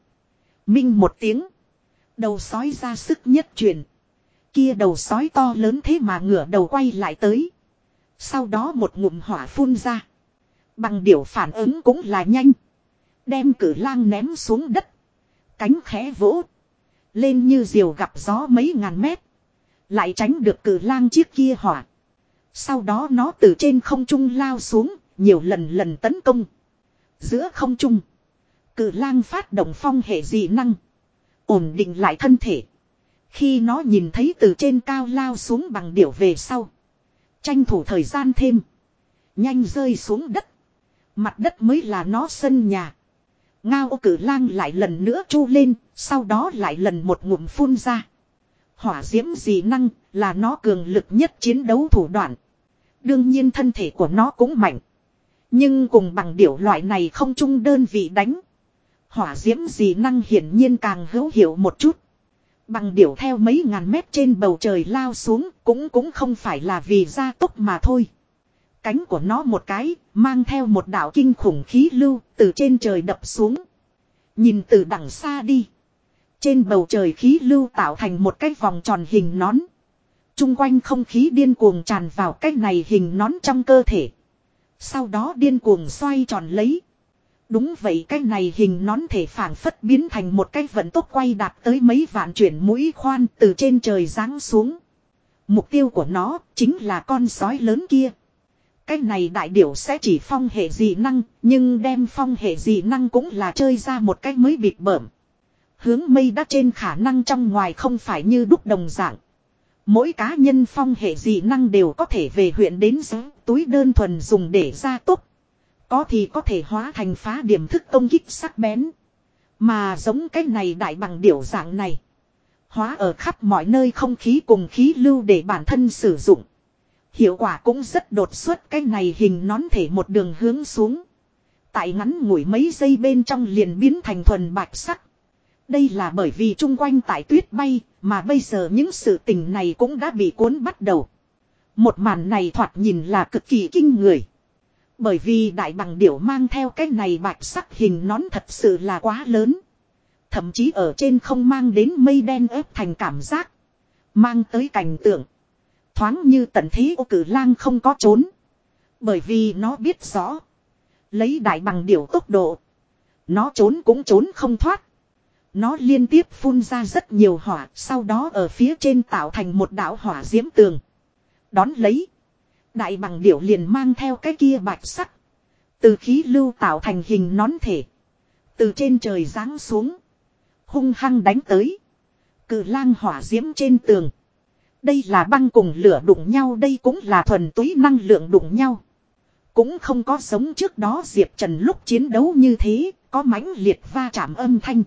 Minh một tiếng. Đầu sói ra sức nhất truyền. Kia đầu sói to lớn thế mà ngửa đầu quay lại tới. Sau đó một ngụm hỏa phun ra. Bằng điểu phản ứng cũng là nhanh. Đem cử lang ném xuống đất. Cánh khẽ vỗ. Lên như diều gặp gió mấy ngàn mét. Lại tránh được cử lang chiếc kia hỏa. Sau đó nó từ trên không trung lao xuống. Nhiều lần lần tấn công. Giữa không trung. Cử lang phát động phong hệ dị năng. Ổn định lại thân thể. Khi nó nhìn thấy từ trên cao lao xuống bằng điểu về sau. Tranh thủ thời gian thêm. Nhanh rơi xuống đất. Mặt đất mới là nó sân nhà. Ngao cử lang lại lần nữa chu lên, sau đó lại lần một ngụm phun ra. Hỏa diễm dị năng là nó cường lực nhất chiến đấu thủ đoạn. Đương nhiên thân thể của nó cũng mạnh. Nhưng cùng bằng điểu loại này không chung đơn vị đánh. Hỏa diễm dị năng hiển nhiên càng hữu hiệu một chút. Bằng điểu theo mấy ngàn mét trên bầu trời lao xuống cũng cũng không phải là vì gia tốc mà thôi. Cánh của nó một cái, mang theo một đạo kinh khủng khí lưu, từ trên trời đập xuống. Nhìn từ đằng xa đi. Trên bầu trời khí lưu tạo thành một cái vòng tròn hình nón. Trung quanh không khí điên cuồng tràn vào cái này hình nón trong cơ thể. Sau đó điên cuồng xoay tròn lấy. Đúng vậy cái này hình nón thể phản phất biến thành một cái vận tốc quay đạt tới mấy vạn chuyển mũi khoan từ trên trời giáng xuống. Mục tiêu của nó chính là con sói lớn kia. Cái này đại điểu sẽ chỉ phong hệ dị năng, nhưng đem phong hệ dị năng cũng là chơi ra một cách mới bịt bởm. Hướng mây đắt trên khả năng trong ngoài không phải như đúc đồng dạng. Mỗi cá nhân phong hệ dị năng đều có thể về huyện đến giống túi đơn thuần dùng để ra tốc. Có thì có thể hóa thành phá điểm thức công kích sắc bén. Mà giống cái này đại bằng điểu dạng này. Hóa ở khắp mọi nơi không khí cùng khí lưu để bản thân sử dụng. Hiệu quả cũng rất đột xuất, cái này hình nón thể một đường hướng xuống. Tại ngắn ngủi mấy giây bên trong liền biến thành thuần bạch sắc. Đây là bởi vì chung quanh tại tuyết bay, mà bây giờ những sự tình này cũng đã bị cuốn bắt đầu. Một màn này thoạt nhìn là cực kỳ kinh người. Bởi vì đại bằng điểu mang theo cái này bạch sắc hình nón thật sự là quá lớn. Thậm chí ở trên không mang đến mây đen ép thành cảm giác. Mang tới cảnh tượng. Thoáng như tận thế ô cử lang không có trốn. Bởi vì nó biết rõ. Lấy đại bằng điểu tốc độ. Nó trốn cũng trốn không thoát. Nó liên tiếp phun ra rất nhiều hỏa, sau đó ở phía trên tạo thành một đảo hỏa diễm tường. Đón lấy. Đại bằng điểu liền mang theo cái kia bạch sắc. Từ khí lưu tạo thành hình nón thể. Từ trên trời giáng xuống. Hung hăng đánh tới. Cự lang hỏa diễm trên tường. Đây là băng cùng lửa đụng nhau đây cũng là thuần túy năng lượng đụng nhau. Cũng không có sống trước đó Diệp Trần lúc chiến đấu như thế, có mãnh liệt va chạm âm thanh.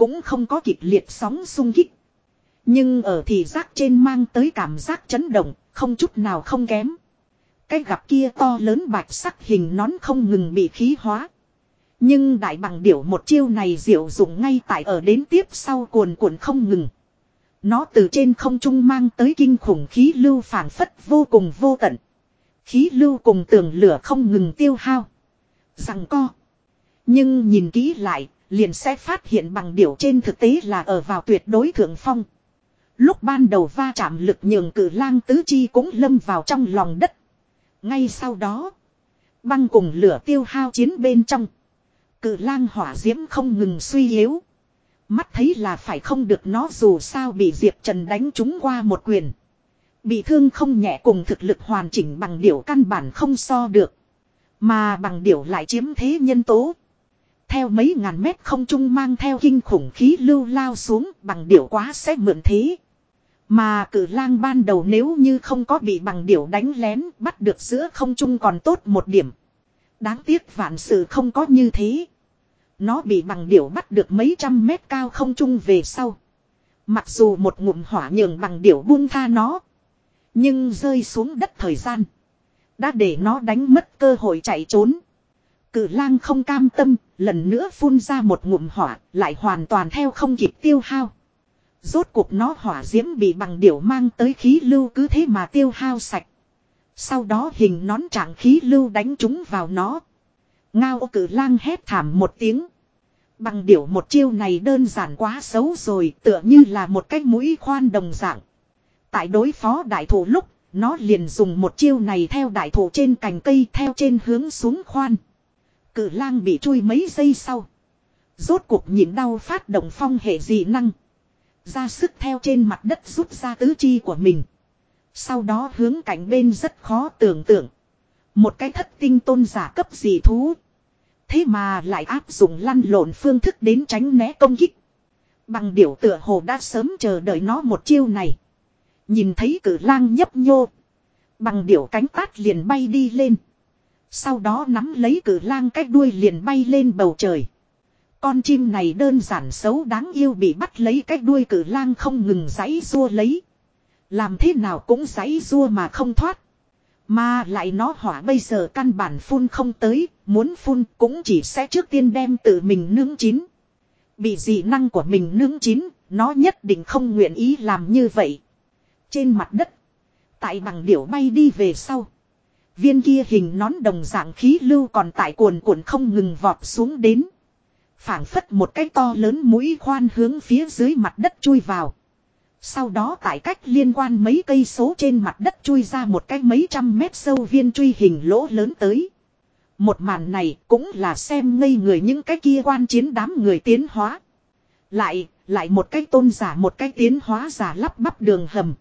Cũng không có kịch liệt sóng xung kích. Nhưng ở thị giác trên mang tới cảm giác chấn động, không chút nào không kém. Cái gặp kia to lớn bạch sắc hình nón không ngừng bị khí hóa. Nhưng đại bằng điểu một chiêu này diệu dụng ngay tại ở đến tiếp sau cuồn cuộn không ngừng. Nó từ trên không trung mang tới kinh khủng khí lưu phản phất vô cùng vô tận. Khí lưu cùng tường lửa không ngừng tiêu hao. Rằng co. Nhưng nhìn kỹ lại, liền sẽ phát hiện bằng điểu trên thực tế là ở vào tuyệt đối thượng phong. Lúc ban đầu va chạm lực nhường cử lang tứ chi cũng lâm vào trong lòng đất. Ngay sau đó, băng cùng lửa tiêu hao chiến bên trong. Cử lang hỏa diễm không ngừng suy yếu. Mắt thấy là phải không được nó dù sao bị Diệp Trần đánh trúng qua một quyền. Bị thương không nhẹ cùng thực lực hoàn chỉnh bằng điểu căn bản không so được. Mà bằng điểu lại chiếm thế nhân tố. Theo mấy ngàn mét không trung mang theo kinh khủng khí lưu lao xuống, bằng điểu quá sẽ mượn thế. Mà cử lang ban đầu nếu như không có bị bằng điểu đánh lén, bắt được giữa không trung còn tốt một điểm. Đáng tiếc vạn sự không có như thế. Nó bị bằng điểu bắt được mấy trăm mét cao không trung về sau. Mặc dù một ngụm hỏa nhường bằng điểu buông tha nó. Nhưng rơi xuống đất thời gian. Đã để nó đánh mất cơ hội chạy trốn. Cử lang không cam tâm, lần nữa phun ra một ngụm hỏa, lại hoàn toàn theo không kịp tiêu hao. Rốt cuộc nó hỏa diễm bị bằng điểu mang tới khí lưu cứ thế mà tiêu hao sạch. Sau đó hình nón trạng khí lưu đánh trúng vào nó. Ngao cử lang hét thảm một tiếng. Bằng điểu một chiêu này đơn giản quá xấu rồi tựa như là một cái mũi khoan đồng dạng. Tại đối phó đại thủ lúc, nó liền dùng một chiêu này theo đại thủ trên cành cây theo trên hướng xuống khoan. Cử lang bị chui mấy giây sau. Rốt cuộc nhịn đau phát động phong hệ dị năng. Ra sức theo trên mặt đất rút ra tứ chi của mình. Sau đó hướng cảnh bên rất khó tưởng tượng. Một cái thất tinh tôn giả cấp dị thú. Thế mà lại áp dụng lăn lộn phương thức đến tránh né công kích. Bằng điểu tựa hồ đã sớm chờ đợi nó một chiêu này. Nhìn thấy cử lang nhấp nhô. Bằng điểu cánh tát liền bay đi lên. Sau đó nắm lấy cử lang cái đuôi liền bay lên bầu trời. Con chim này đơn giản xấu đáng yêu bị bắt lấy cái đuôi cử lang không ngừng giãy rua lấy. Làm thế nào cũng giãy rua mà không thoát. Mà lại nó hỏa bây giờ căn bản phun không tới, muốn phun cũng chỉ sẽ trước tiên đem tự mình nướng chín. Bị dị năng của mình nướng chín, nó nhất định không nguyện ý làm như vậy. Trên mặt đất, tại bằng điểu bay đi về sau. Viên kia hình nón đồng dạng khí lưu còn tại cuồn cuộn không ngừng vọt xuống đến. phảng phất một cái to lớn mũi khoan hướng phía dưới mặt đất chui vào. Sau đó tại cách liên quan mấy cây số trên mặt đất chui ra một cái mấy trăm mét sâu viên truy hình lỗ lớn tới. Một màn này cũng là xem ngây người những cái kia quan chiến đám người tiến hóa. Lại, lại một cái tôn giả một cái tiến hóa giả lắp bắp đường hầm.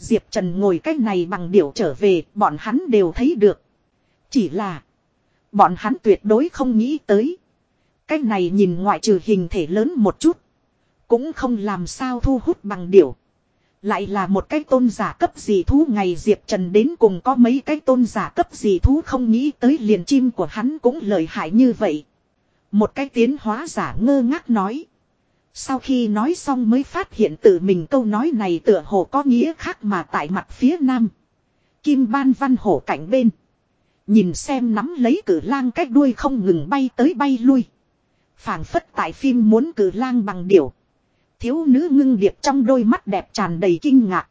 Diệp Trần ngồi cách này bằng điểu trở về, bọn hắn đều thấy được. Chỉ là, bọn hắn tuyệt đối không nghĩ tới. Cách này nhìn ngoại trừ hình thể lớn một chút. Cũng không làm sao thu hút bằng điểu. Lại là một cái tôn giả cấp gì thú ngày Diệp Trần đến cùng có mấy cái tôn giả cấp gì thú không nghĩ tới liền chim của hắn cũng lợi hại như vậy. Một cái tiến hóa giả ngơ ngác nói. Sau khi nói xong mới phát hiện tự mình câu nói này tựa hồ có nghĩa khác mà tại mặt phía nam. Kim ban văn hổ cạnh bên. Nhìn xem nắm lấy cử lang cách đuôi không ngừng bay tới bay lui. phảng phất tại phim muốn cử lang bằng điểu. Thiếu nữ ngưng điệp trong đôi mắt đẹp tràn đầy kinh ngạc.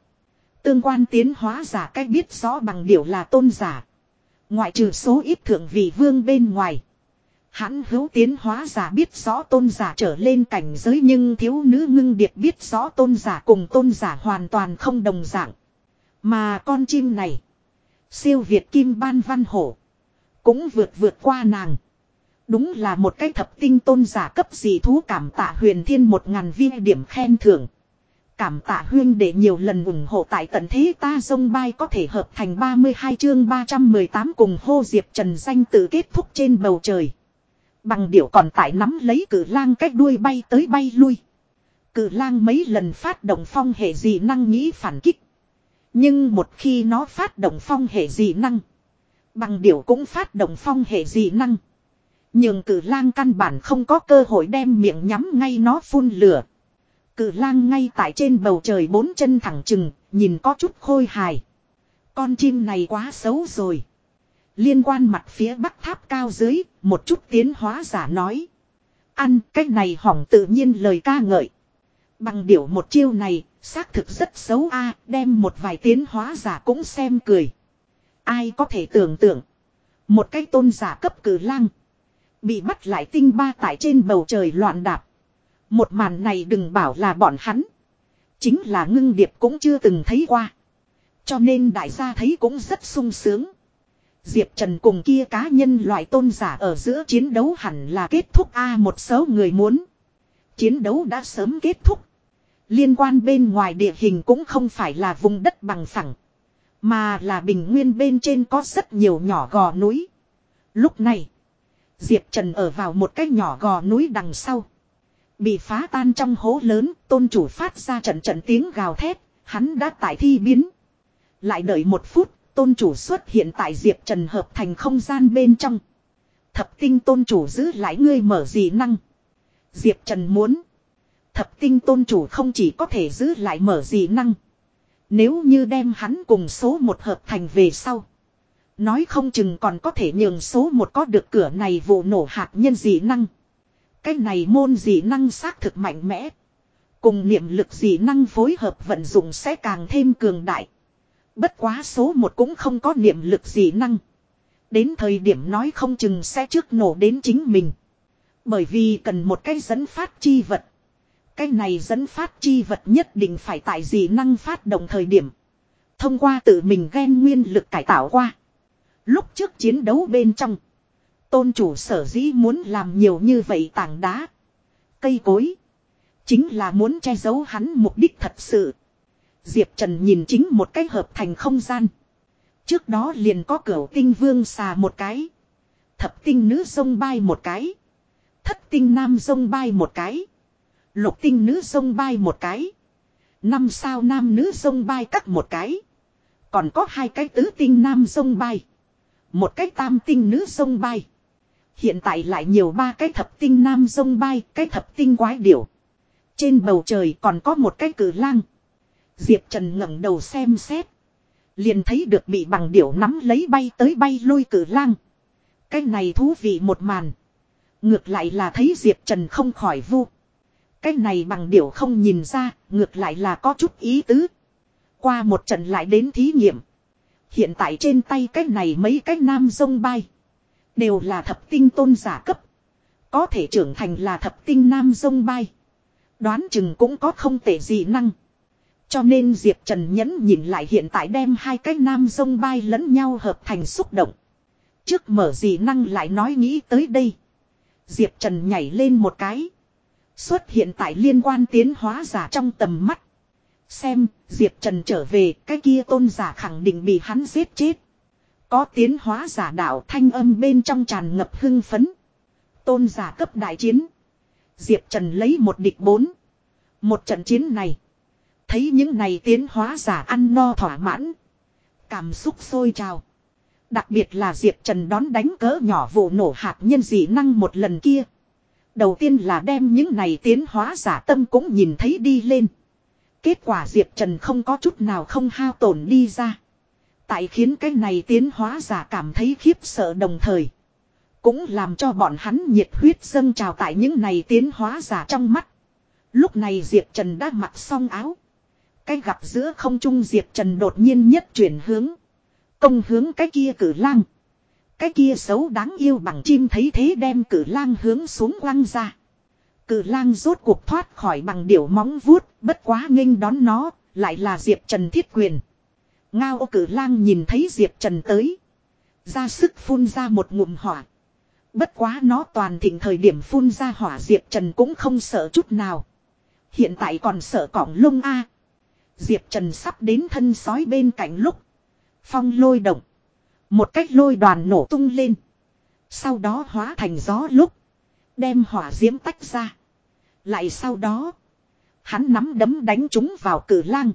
Tương quan tiến hóa giả cách biết rõ bằng điểu là tôn giả. Ngoại trừ số ít thượng vị vương bên ngoài. Hãn hữu tiến hóa giả biết rõ tôn giả trở lên cảnh giới nhưng thiếu nữ ngưng điệp biết rõ tôn giả cùng tôn giả hoàn toàn không đồng dạng. Mà con chim này. Siêu Việt Kim Ban Văn Hổ. Cũng vượt vượt qua nàng. Đúng là một cái thập tinh tôn giả cấp dị thú cảm tạ huyền thiên một ngàn viên điểm khen thưởng. Cảm tạ huyên để nhiều lần ủng hộ tại tận thế ta sông bay có thể hợp thành 32 chương 318 cùng hô diệp trần danh tự kết thúc trên bầu trời. Bằng điểu còn tại nắm lấy cử lang cách đuôi bay tới bay lui. Cử lang mấy lần phát động phong hệ dị năng nghĩ phản kích. Nhưng một khi nó phát động phong hệ dị năng. Bằng điểu cũng phát động phong hệ dị năng. Nhưng cử lang căn bản không có cơ hội đem miệng nhắm ngay nó phun lửa. Cử lang ngay tại trên bầu trời bốn chân thẳng chừng, nhìn có chút khôi hài. Con chim này quá xấu rồi. Liên quan mặt phía bắc tháp cao dưới, một chút tiến hóa giả nói. Ăn cái này hỏng tự nhiên lời ca ngợi. Bằng điểu một chiêu này, xác thực rất xấu a đem một vài tiến hóa giả cũng xem cười. Ai có thể tưởng tượng. Một cái tôn giả cấp cử lang. Bị bắt lại tinh ba tại trên bầu trời loạn đạp. Một màn này đừng bảo là bọn hắn. Chính là ngưng điệp cũng chưa từng thấy qua. Cho nên đại gia thấy cũng rất sung sướng. Diệp Trần cùng kia cá nhân loại tôn giả ở giữa chiến đấu hẳn là kết thúc A một số người muốn. Chiến đấu đã sớm kết thúc. Liên quan bên ngoài địa hình cũng không phải là vùng đất bằng phẳng. Mà là bình nguyên bên trên có rất nhiều nhỏ gò núi. Lúc này, Diệp Trần ở vào một cái nhỏ gò núi đằng sau. Bị phá tan trong hố lớn, tôn chủ phát ra trận trận tiếng gào thét, hắn đã tại thi biến. Lại đợi một phút, tôn chủ xuất hiện tại Diệp Trần hợp thành không gian bên trong. Thập tinh tôn chủ giữ lại ngươi mở gì năng. Diệp Trần muốn. Thập tinh tôn chủ không chỉ có thể giữ lại mở gì năng. Nếu như đem hắn cùng số một hợp thành về sau. Nói không chừng còn có thể nhường số một có được cửa này vụ nổ hạt nhân dị năng. Cái này môn dị năng xác thực mạnh mẽ. Cùng niệm lực dị năng phối hợp vận dụng sẽ càng thêm cường đại. Bất quá số một cũng không có niệm lực gì năng. Đến thời điểm nói không chừng sẽ trước nổ đến chính mình. Bởi vì cần một cái dẫn phát chi vật. Cái này dẫn phát chi vật nhất định phải tại dị năng phát động thời điểm. Thông qua tự mình ghen nguyên lực cải tạo qua. Lúc trước chiến đấu bên trong. Tôn chủ sở dĩ muốn làm nhiều như vậy tảng đá. Cây cối. Chính là muốn che giấu hắn mục đích thật sự. Diệp Trần nhìn chính một cái hợp thành không gian. Trước đó liền có cửa tinh vương xà một cái. Thập tinh nữ sông bay một cái. Thất tinh nam sông bay một cái. Lục tinh nữ sông bay một cái. Năm sao nam nữ sông bay cắt một cái. Còn có hai cái tứ tinh nam sông bay. Một cái tam tinh nữ sông bay. Hiện tại lại nhiều ba cái thập tinh nam sông bay, cái thập tinh quái điểu. Trên bầu trời còn có một cái cử lang. Diệp Trần ngẩng đầu xem xét. Liền thấy được bị bằng điểu nắm lấy bay tới bay lôi cử lang. Cái này thú vị một màn. Ngược lại là thấy Diệp Trần không khỏi vu. Cái này bằng điểu không nhìn ra, ngược lại là có chút ý tứ. Qua một trận lại đến thí nghiệm. Hiện tại trên tay cái này mấy cái nam sông bay. Đều là thập tinh tôn giả cấp. Có thể trưởng thành là thập tinh nam sông bay. Đoán chừng cũng có không tệ gì năng. Cho nên Diệp Trần nhẫn nhìn lại hiện tại đem hai cái nam sông bay lẫn nhau hợp thành xúc động. Trước mở gì năng lại nói nghĩ tới đây. Diệp Trần nhảy lên một cái. Xuất hiện tại liên quan tiến hóa giả trong tầm mắt. Xem, Diệp Trần trở về, cái kia tôn giả khẳng định bị hắn giết chết. Có tiến hóa giả đạo thanh âm bên trong tràn ngập hưng phấn. Tôn giả cấp đại chiến. Diệp Trần lấy một địch bốn. Một trận chiến này. Thấy những này tiến hóa giả ăn no thỏa mãn. Cảm xúc sôi trào. Đặc biệt là Diệp Trần đón đánh cỡ nhỏ vụ nổ hạt nhân dị năng một lần kia. Đầu tiên là đem những này tiến hóa giả tâm cũng nhìn thấy đi lên. Kết quả Diệp Trần không có chút nào không hao tổn đi ra. Tại khiến cái này tiến hóa giả cảm thấy khiếp sợ đồng thời. Cũng làm cho bọn hắn nhiệt huyết dâng trào tại những này tiến hóa giả trong mắt. Lúc này Diệp Trần đã mặc xong áo. Cái gặp giữa không trung Diệp Trần đột nhiên nhất chuyển hướng. Công hướng cái kia cử lang. Cái kia xấu đáng yêu bằng chim thấy thế đem cử lang hướng xuống quăng ra. Cử lang rốt cuộc thoát khỏi bằng điểu móng vuốt, bất quá nghênh đón nó, lại là Diệp Trần thiết quyền. Ngao cử lang nhìn thấy Diệp Trần tới. Ra sức phun ra một ngụm hỏa. Bất quá nó toàn thịnh thời điểm phun ra hỏa Diệp Trần cũng không sợ chút nào. Hiện tại còn sợ cỏng lông A. Diệp Trần sắp đến thân sói bên cạnh lúc. Phong lôi động. Một cách lôi đoàn nổ tung lên. Sau đó hóa thành gió lúc. Đem hỏa diễm tách ra. Lại sau đó. Hắn nắm đấm đánh chúng vào cử lang.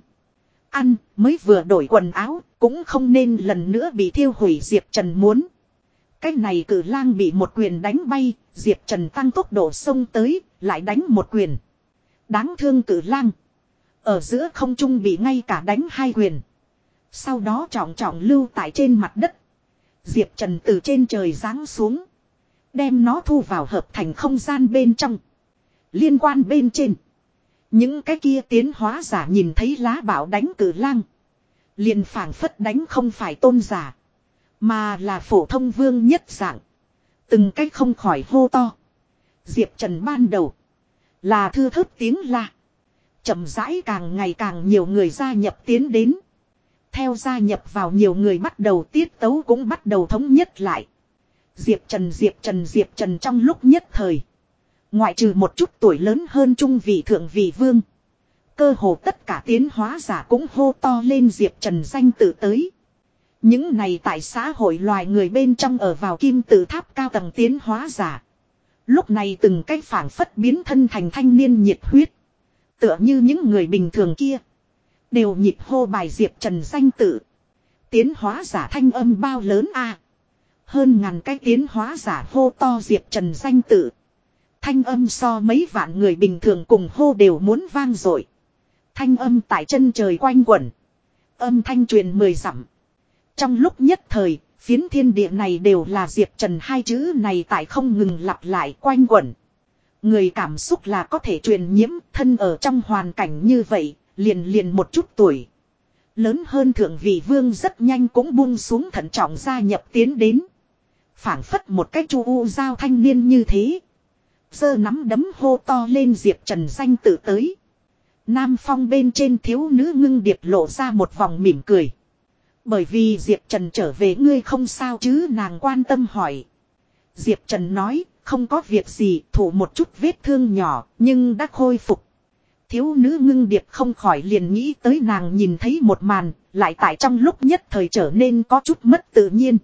Ăn, mới vừa đổi quần áo. Cũng không nên lần nữa bị thiêu hủy Diệp Trần muốn. Cái này cử lang bị một quyền đánh bay. Diệp Trần tăng tốc độ xông tới. Lại đánh một quyền. Đáng thương cử lang. Ở giữa không trung bị ngay cả đánh hai quyền. Sau đó trọng trọng lưu tại trên mặt đất. Diệp Trần từ trên trời giáng xuống. Đem nó thu vào hợp thành không gian bên trong. Liên quan bên trên. Những cái kia tiến hóa giả nhìn thấy lá bảo đánh cử lang. liền phảng phất đánh không phải tôn giả. Mà là phổ thông vương nhất dạng. Từng cách không khỏi hô to. Diệp Trần ban đầu. Là thư thớt tiếng la chậm rãi càng ngày càng nhiều người gia nhập tiến đến. Theo gia nhập vào nhiều người bắt đầu tiết tấu cũng bắt đầu thống nhất lại. Diệp Trần Diệp Trần Diệp Trần trong lúc nhất thời. Ngoại trừ một chút tuổi lớn hơn trung vị thượng vị vương. Cơ hồ tất cả tiến hóa giả cũng hô to lên Diệp Trần danh tự tới. Những này tại xã hội loài người bên trong ở vào kim tự tháp cao tầng tiến hóa giả. Lúc này từng cái phản phất biến thân thành thanh niên nhiệt huyết. Tựa như những người bình thường kia. Đều nhịp hô bài Diệp Trần danh tự. Tiến hóa giả thanh âm bao lớn a Hơn ngàn cái tiến hóa giả hô to Diệp Trần danh tự. Thanh âm so mấy vạn người bình thường cùng hô đều muốn vang dội Thanh âm tại chân trời quanh quẩn. Âm thanh truyền mười dặm. Trong lúc nhất thời, phiến thiên địa này đều là Diệp Trần hai chữ này tại không ngừng lặp lại quanh quẩn. Người cảm xúc là có thể truyền nhiễm thân ở trong hoàn cảnh như vậy, liền liền một chút tuổi. Lớn hơn thượng vị vương rất nhanh cũng buông xuống thận trọng gia nhập tiến đến. phảng phất một cách chu u giao thanh niên như thế. Giơ nắm đấm hô to lên Diệp Trần danh tự tới. Nam phong bên trên thiếu nữ ngưng điệp lộ ra một vòng mỉm cười. Bởi vì Diệp Trần trở về ngươi không sao chứ nàng quan tâm hỏi. Diệp Trần nói, không có việc gì, thủ một chút vết thương nhỏ, nhưng đã khôi phục. Thiếu nữ ngưng điệp không khỏi liền nghĩ tới nàng nhìn thấy một màn, lại tại trong lúc nhất thời trở nên có chút mất tự nhiên.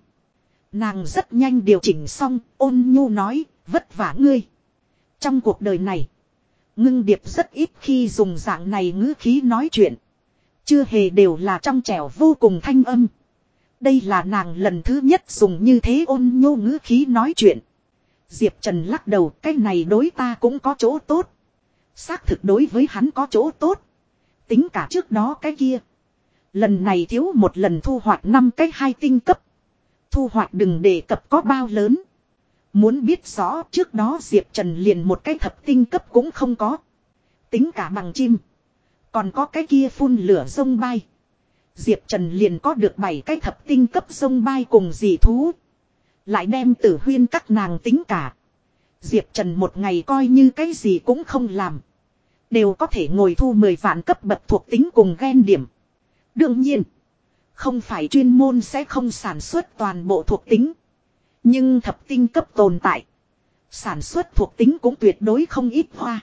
Nàng rất nhanh điều chỉnh xong, ôn nhu nói, vất vả ngươi. Trong cuộc đời này, ngưng điệp rất ít khi dùng dạng này ngữ khí nói chuyện. Chưa hề đều là trong trẻo vô cùng thanh âm. Đây là nàng lần thứ nhất dùng như thế ôn nhu ngữ khí nói chuyện. Diệp Trần lắc đầu, cái này đối ta cũng có chỗ tốt. Xác thực đối với hắn có chỗ tốt. Tính cả trước đó cái kia. Lần này thiếu một lần thu hoạch năm cái hai tinh cấp. Thu hoạch đừng đề cập có bao lớn. Muốn biết rõ, trước đó Diệp Trần liền một cái thập tinh cấp cũng không có. Tính cả bằng chim. Còn có cái kia phun lửa sông bay. Diệp Trần liền có được 7 cái thập tinh cấp sông bay cùng dị thú. Lại đem tử huyên các nàng tính cả. Diệp Trần một ngày coi như cái gì cũng không làm. Đều có thể ngồi thu 10 vạn cấp bậc thuộc tính cùng gen điểm. Đương nhiên. Không phải chuyên môn sẽ không sản xuất toàn bộ thuộc tính. Nhưng thập tinh cấp tồn tại. Sản xuất thuộc tính cũng tuyệt đối không ít hoa.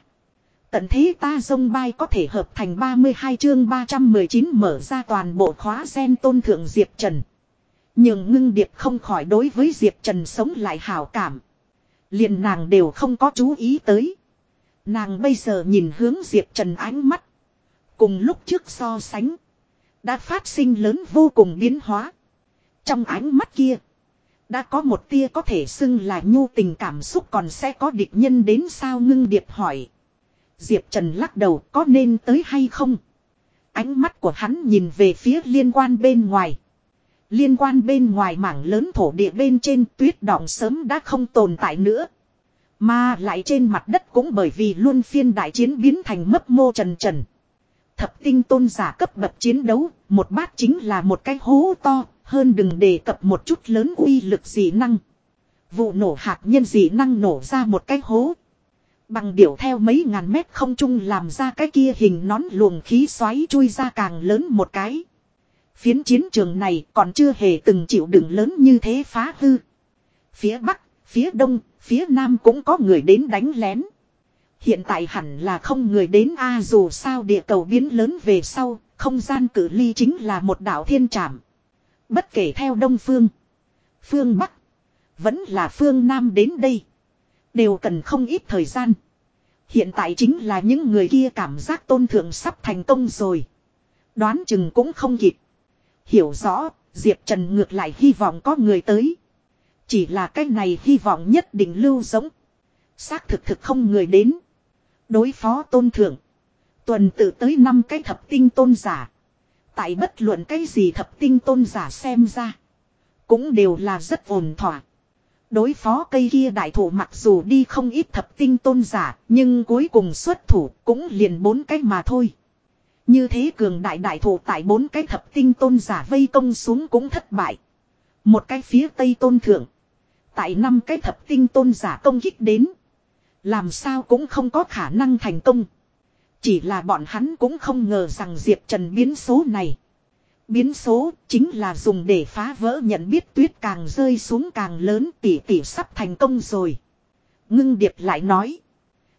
Tận thế ta dông bay có thể hợp thành 32 chương 319 mở ra toàn bộ khóa sen tôn thượng Diệp Trần. Nhưng ngưng điệp không khỏi đối với Diệp Trần sống lại hảo cảm. liền nàng đều không có chú ý tới. Nàng bây giờ nhìn hướng Diệp Trần ánh mắt. Cùng lúc trước so sánh. Đã phát sinh lớn vô cùng biến hóa. Trong ánh mắt kia. Đã có một tia có thể xưng là nhu tình cảm xúc còn sẽ có địch nhân đến sao ngưng điệp hỏi. Diệp Trần lắc đầu có nên tới hay không? Ánh mắt của hắn nhìn về phía liên quan bên ngoài. Liên quan bên ngoài mảng lớn thổ địa bên trên tuyết đọng sớm đã không tồn tại nữa. Mà lại trên mặt đất cũng bởi vì luôn phiên đại chiến biến thành mấp mô trần trần. Thập tinh tôn giả cấp bậc chiến đấu, một bát chính là một cái hố to, hơn đừng đề cập một chút lớn uy lực dị năng. Vụ nổ hạt nhân dị năng nổ ra một cái hố. Bằng điểu theo mấy ngàn mét không trung làm ra cái kia hình nón luồng khí xoáy chui ra càng lớn một cái. Phiến chiến trường này còn chưa hề từng chịu đựng lớn như thế phá hư. Phía Bắc, phía Đông, phía Nam cũng có người đến đánh lén. Hiện tại hẳn là không người đến a dù sao địa cầu biến lớn về sau, không gian cử ly chính là một đảo thiên trảm. Bất kể theo Đông Phương, Phương Bắc, vẫn là Phương Nam đến đây. Đều cần không ít thời gian. Hiện tại chính là những người kia cảm giác tôn thượng sắp thành công rồi. Đoán chừng cũng không kịp. Hiểu rõ, Diệp Trần ngược lại hy vọng có người tới. Chỉ là cái này hy vọng nhất định lưu giống. Xác thực thực không người đến. Đối phó tôn thượng. Tuần tự tới năm cái thập tinh tôn giả. Tại bất luận cái gì thập tinh tôn giả xem ra. Cũng đều là rất ổn thỏa. Đối phó cây kia đại thủ mặc dù đi không ít thập tinh tôn giả. Nhưng cuối cùng xuất thủ cũng liền bốn cái mà thôi. Như thế cường đại đại thủ tại bốn cái thập tinh tôn giả vây công xuống cũng thất bại. Một cái phía tây tôn thượng. Tại năm cái thập tinh tôn giả công kích đến. Làm sao cũng không có khả năng thành công. Chỉ là bọn hắn cũng không ngờ rằng Diệp Trần biến số này. Biến số chính là dùng để phá vỡ nhận biết tuyết càng rơi xuống càng lớn tỷ tỷ sắp thành công rồi. Ngưng điệp lại nói.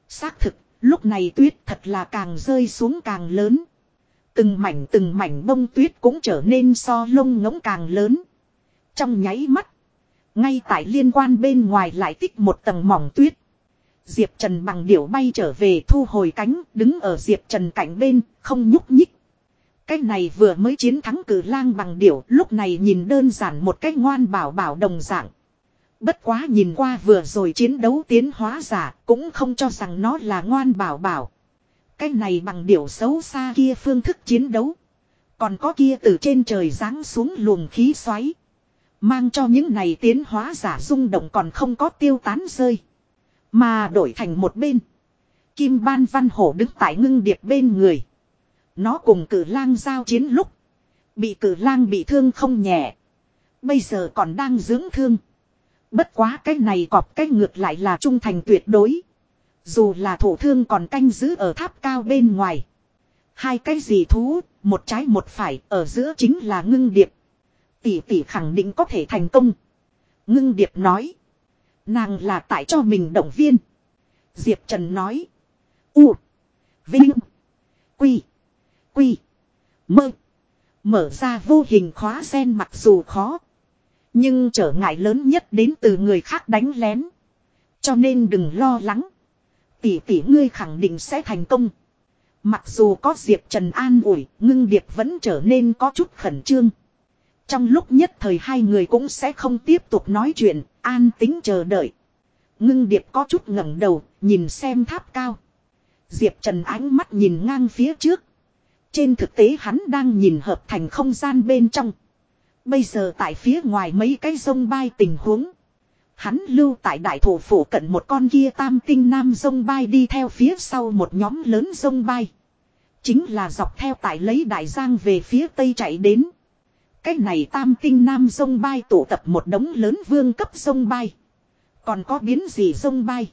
Xác thực, lúc này tuyết thật là càng rơi xuống càng lớn. Từng mảnh từng mảnh bông tuyết cũng trở nên so lông ngỗng càng lớn. Trong nháy mắt. Ngay tại liên quan bên ngoài lại tích một tầng mỏng tuyết. Diệp Trần bằng điểu bay trở về thu hồi cánh, đứng ở Diệp Trần cạnh bên, không nhúc nhích. Cái này vừa mới chiến thắng cử lang bằng điểu, lúc này nhìn đơn giản một cách ngoan bảo bảo đồng dạng. Bất quá nhìn qua vừa rồi chiến đấu tiến hóa giả, cũng không cho rằng nó là ngoan bảo bảo. Cái này bằng điểu xấu xa kia phương thức chiến đấu. Còn có kia từ trên trời giáng xuống luồng khí xoáy. Mang cho những này tiến hóa giả rung động còn không có tiêu tán rơi. Mà đổi thành một bên. Kim ban văn hổ đứng tại ngưng điệp bên người. Nó cùng cử lang giao chiến lúc. Bị cử lang bị thương không nhẹ. Bây giờ còn đang dưỡng thương. Bất quá cái này cọp cái ngược lại là trung thành tuyệt đối. Dù là thủ thương còn canh giữ ở tháp cao bên ngoài. Hai cái gì thú, một trái một phải, ở giữa chính là ngưng điệp. Tỷ tỷ khẳng định có thể thành công. Ngưng điệp nói. Nàng là tại cho mình động viên. Diệp Trần nói. U. Vinh. Quy. Quy. Mơ. Mở ra vô hình khóa sen mặc dù khó. Nhưng trở ngại lớn nhất đến từ người khác đánh lén. Cho nên đừng lo lắng. Tỷ tỷ ngươi khẳng định sẽ thành công. Mặc dù có Diệp Trần an ủi, ngưng điệp vẫn trở nên có chút khẩn trương. Trong lúc nhất thời hai người cũng sẽ không tiếp tục nói chuyện, an tính chờ đợi. Ngưng điệp có chút ngẩng đầu, nhìn xem tháp cao. Diệp Trần ánh mắt nhìn ngang phía trước. Trên thực tế hắn đang nhìn hợp thành không gian bên trong. Bây giờ tại phía ngoài mấy cái sông bay tình huống. Hắn lưu tại đại thủ phủ cận một con kia tam tinh nam sông bay đi theo phía sau một nhóm lớn sông bay. Chính là dọc theo tại lấy đại giang về phía tây chạy đến. Cái này tam tinh nam sông bay tụ tập một đống lớn vương cấp sông bay. Còn có biến gì sông bay.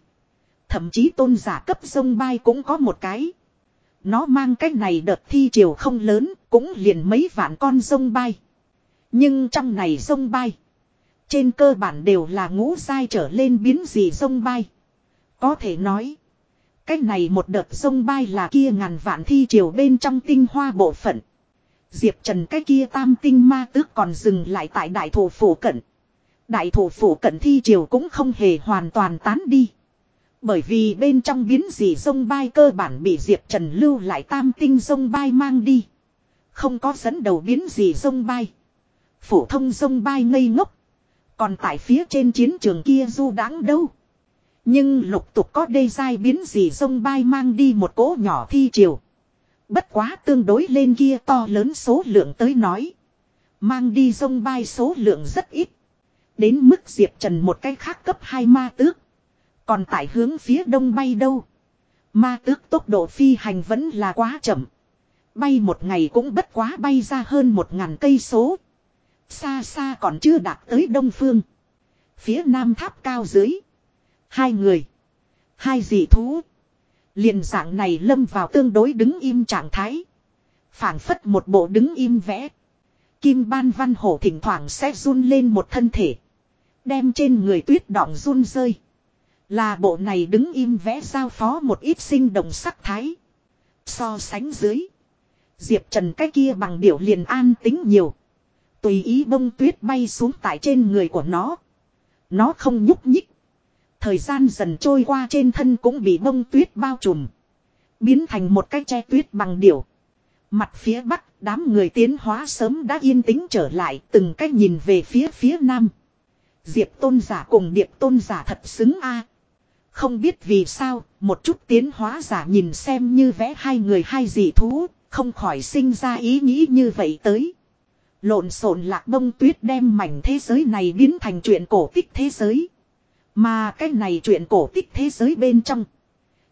Thậm chí tôn giả cấp sông bay cũng có một cái. Nó mang cái này đợt thi chiều không lớn, cũng liền mấy vạn con sông bay. Nhưng trong này sông bay. Trên cơ bản đều là ngũ dai trở lên biến gì sông bay. Có thể nói. Cái này một đợt sông bay là kia ngàn vạn thi triều bên trong tinh hoa bộ phận. Diệp Trần cái kia tam tinh ma tước còn dừng lại tại đại thổ phủ cận. Đại thổ phủ cận thi triều cũng không hề hoàn toàn tán đi. Bởi vì bên trong biến dị sông bay cơ bản bị Diệp Trần lưu lại tam tinh sông bay mang đi. Không có dẫn đầu biến dị sông bay. Phổ thông sông bay ngây ngốc. Còn tại phía trên chiến trường kia du đáng đâu. Nhưng lục tục có đê dai biến gì sông bay mang đi một cỗ nhỏ thi triều. Bất quá tương đối lên kia to lớn số lượng tới nói. Mang đi sông bay số lượng rất ít. Đến mức Diệp Trần một cái khác cấp 2 ma tước. Còn tại hướng phía đông bay đâu. Ma tước tốc độ phi hành vẫn là quá chậm. Bay một ngày cũng bất quá bay ra hơn một ngàn cây số. Xa xa còn chưa đạt tới đông phương. Phía nam tháp cao dưới. Hai người. Hai dị thú. Liền dạng này lâm vào tương đối đứng im trạng thái. phảng phất một bộ đứng im vẽ. Kim ban văn hổ thỉnh thoảng sẽ run lên một thân thể. Đem trên người tuyết đọng run rơi. Là bộ này đứng im vẽ giao phó một ít sinh động sắc thái. So sánh dưới. Diệp Trần cái kia bằng điểu liền an tính nhiều. Tùy ý bông tuyết bay xuống tại trên người của nó. Nó không nhúc nhích. Thời gian dần trôi qua trên thân cũng bị bông tuyết bao trùm. Biến thành một cái che tuyết bằng điểu. Mặt phía bắc đám người tiến hóa sớm đã yên tĩnh trở lại từng cách nhìn về phía phía nam. Diệp tôn giả cùng điệp tôn giả thật xứng a Không biết vì sao, một chút tiến hóa giả nhìn xem như vẽ hai người hai dị thú, không khỏi sinh ra ý nghĩ như vậy tới. Lộn xộn lạc bông tuyết đem mảnh thế giới này biến thành chuyện cổ tích thế giới. Mà cái này chuyện cổ tích thế giới bên trong.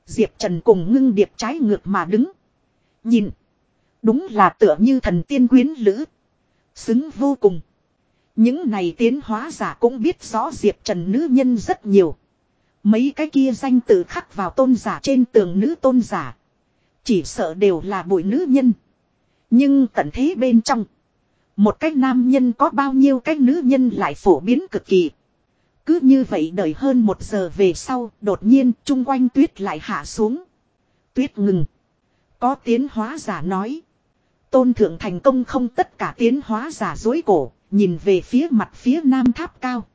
Diệp Trần cùng ngưng điệp trái ngược mà đứng. Nhìn. Đúng là tựa như thần tiên quyến lữ. Xứng vô cùng. Những này tiến hóa giả cũng biết rõ Diệp Trần nữ nhân rất nhiều. Mấy cái kia danh tự khắc vào tôn giả trên tường nữ tôn giả. Chỉ sợ đều là bụi nữ nhân. Nhưng tận thế bên trong. Một cái nam nhân có bao nhiêu cái nữ nhân lại phổ biến cực kỳ. Cứ như vậy đợi hơn một giờ về sau, đột nhiên chung quanh tuyết lại hạ xuống. Tuyết ngừng. Có tiến hóa giả nói. Tôn thượng thành công không tất cả tiến hóa giả dối cổ, nhìn về phía mặt phía nam tháp cao.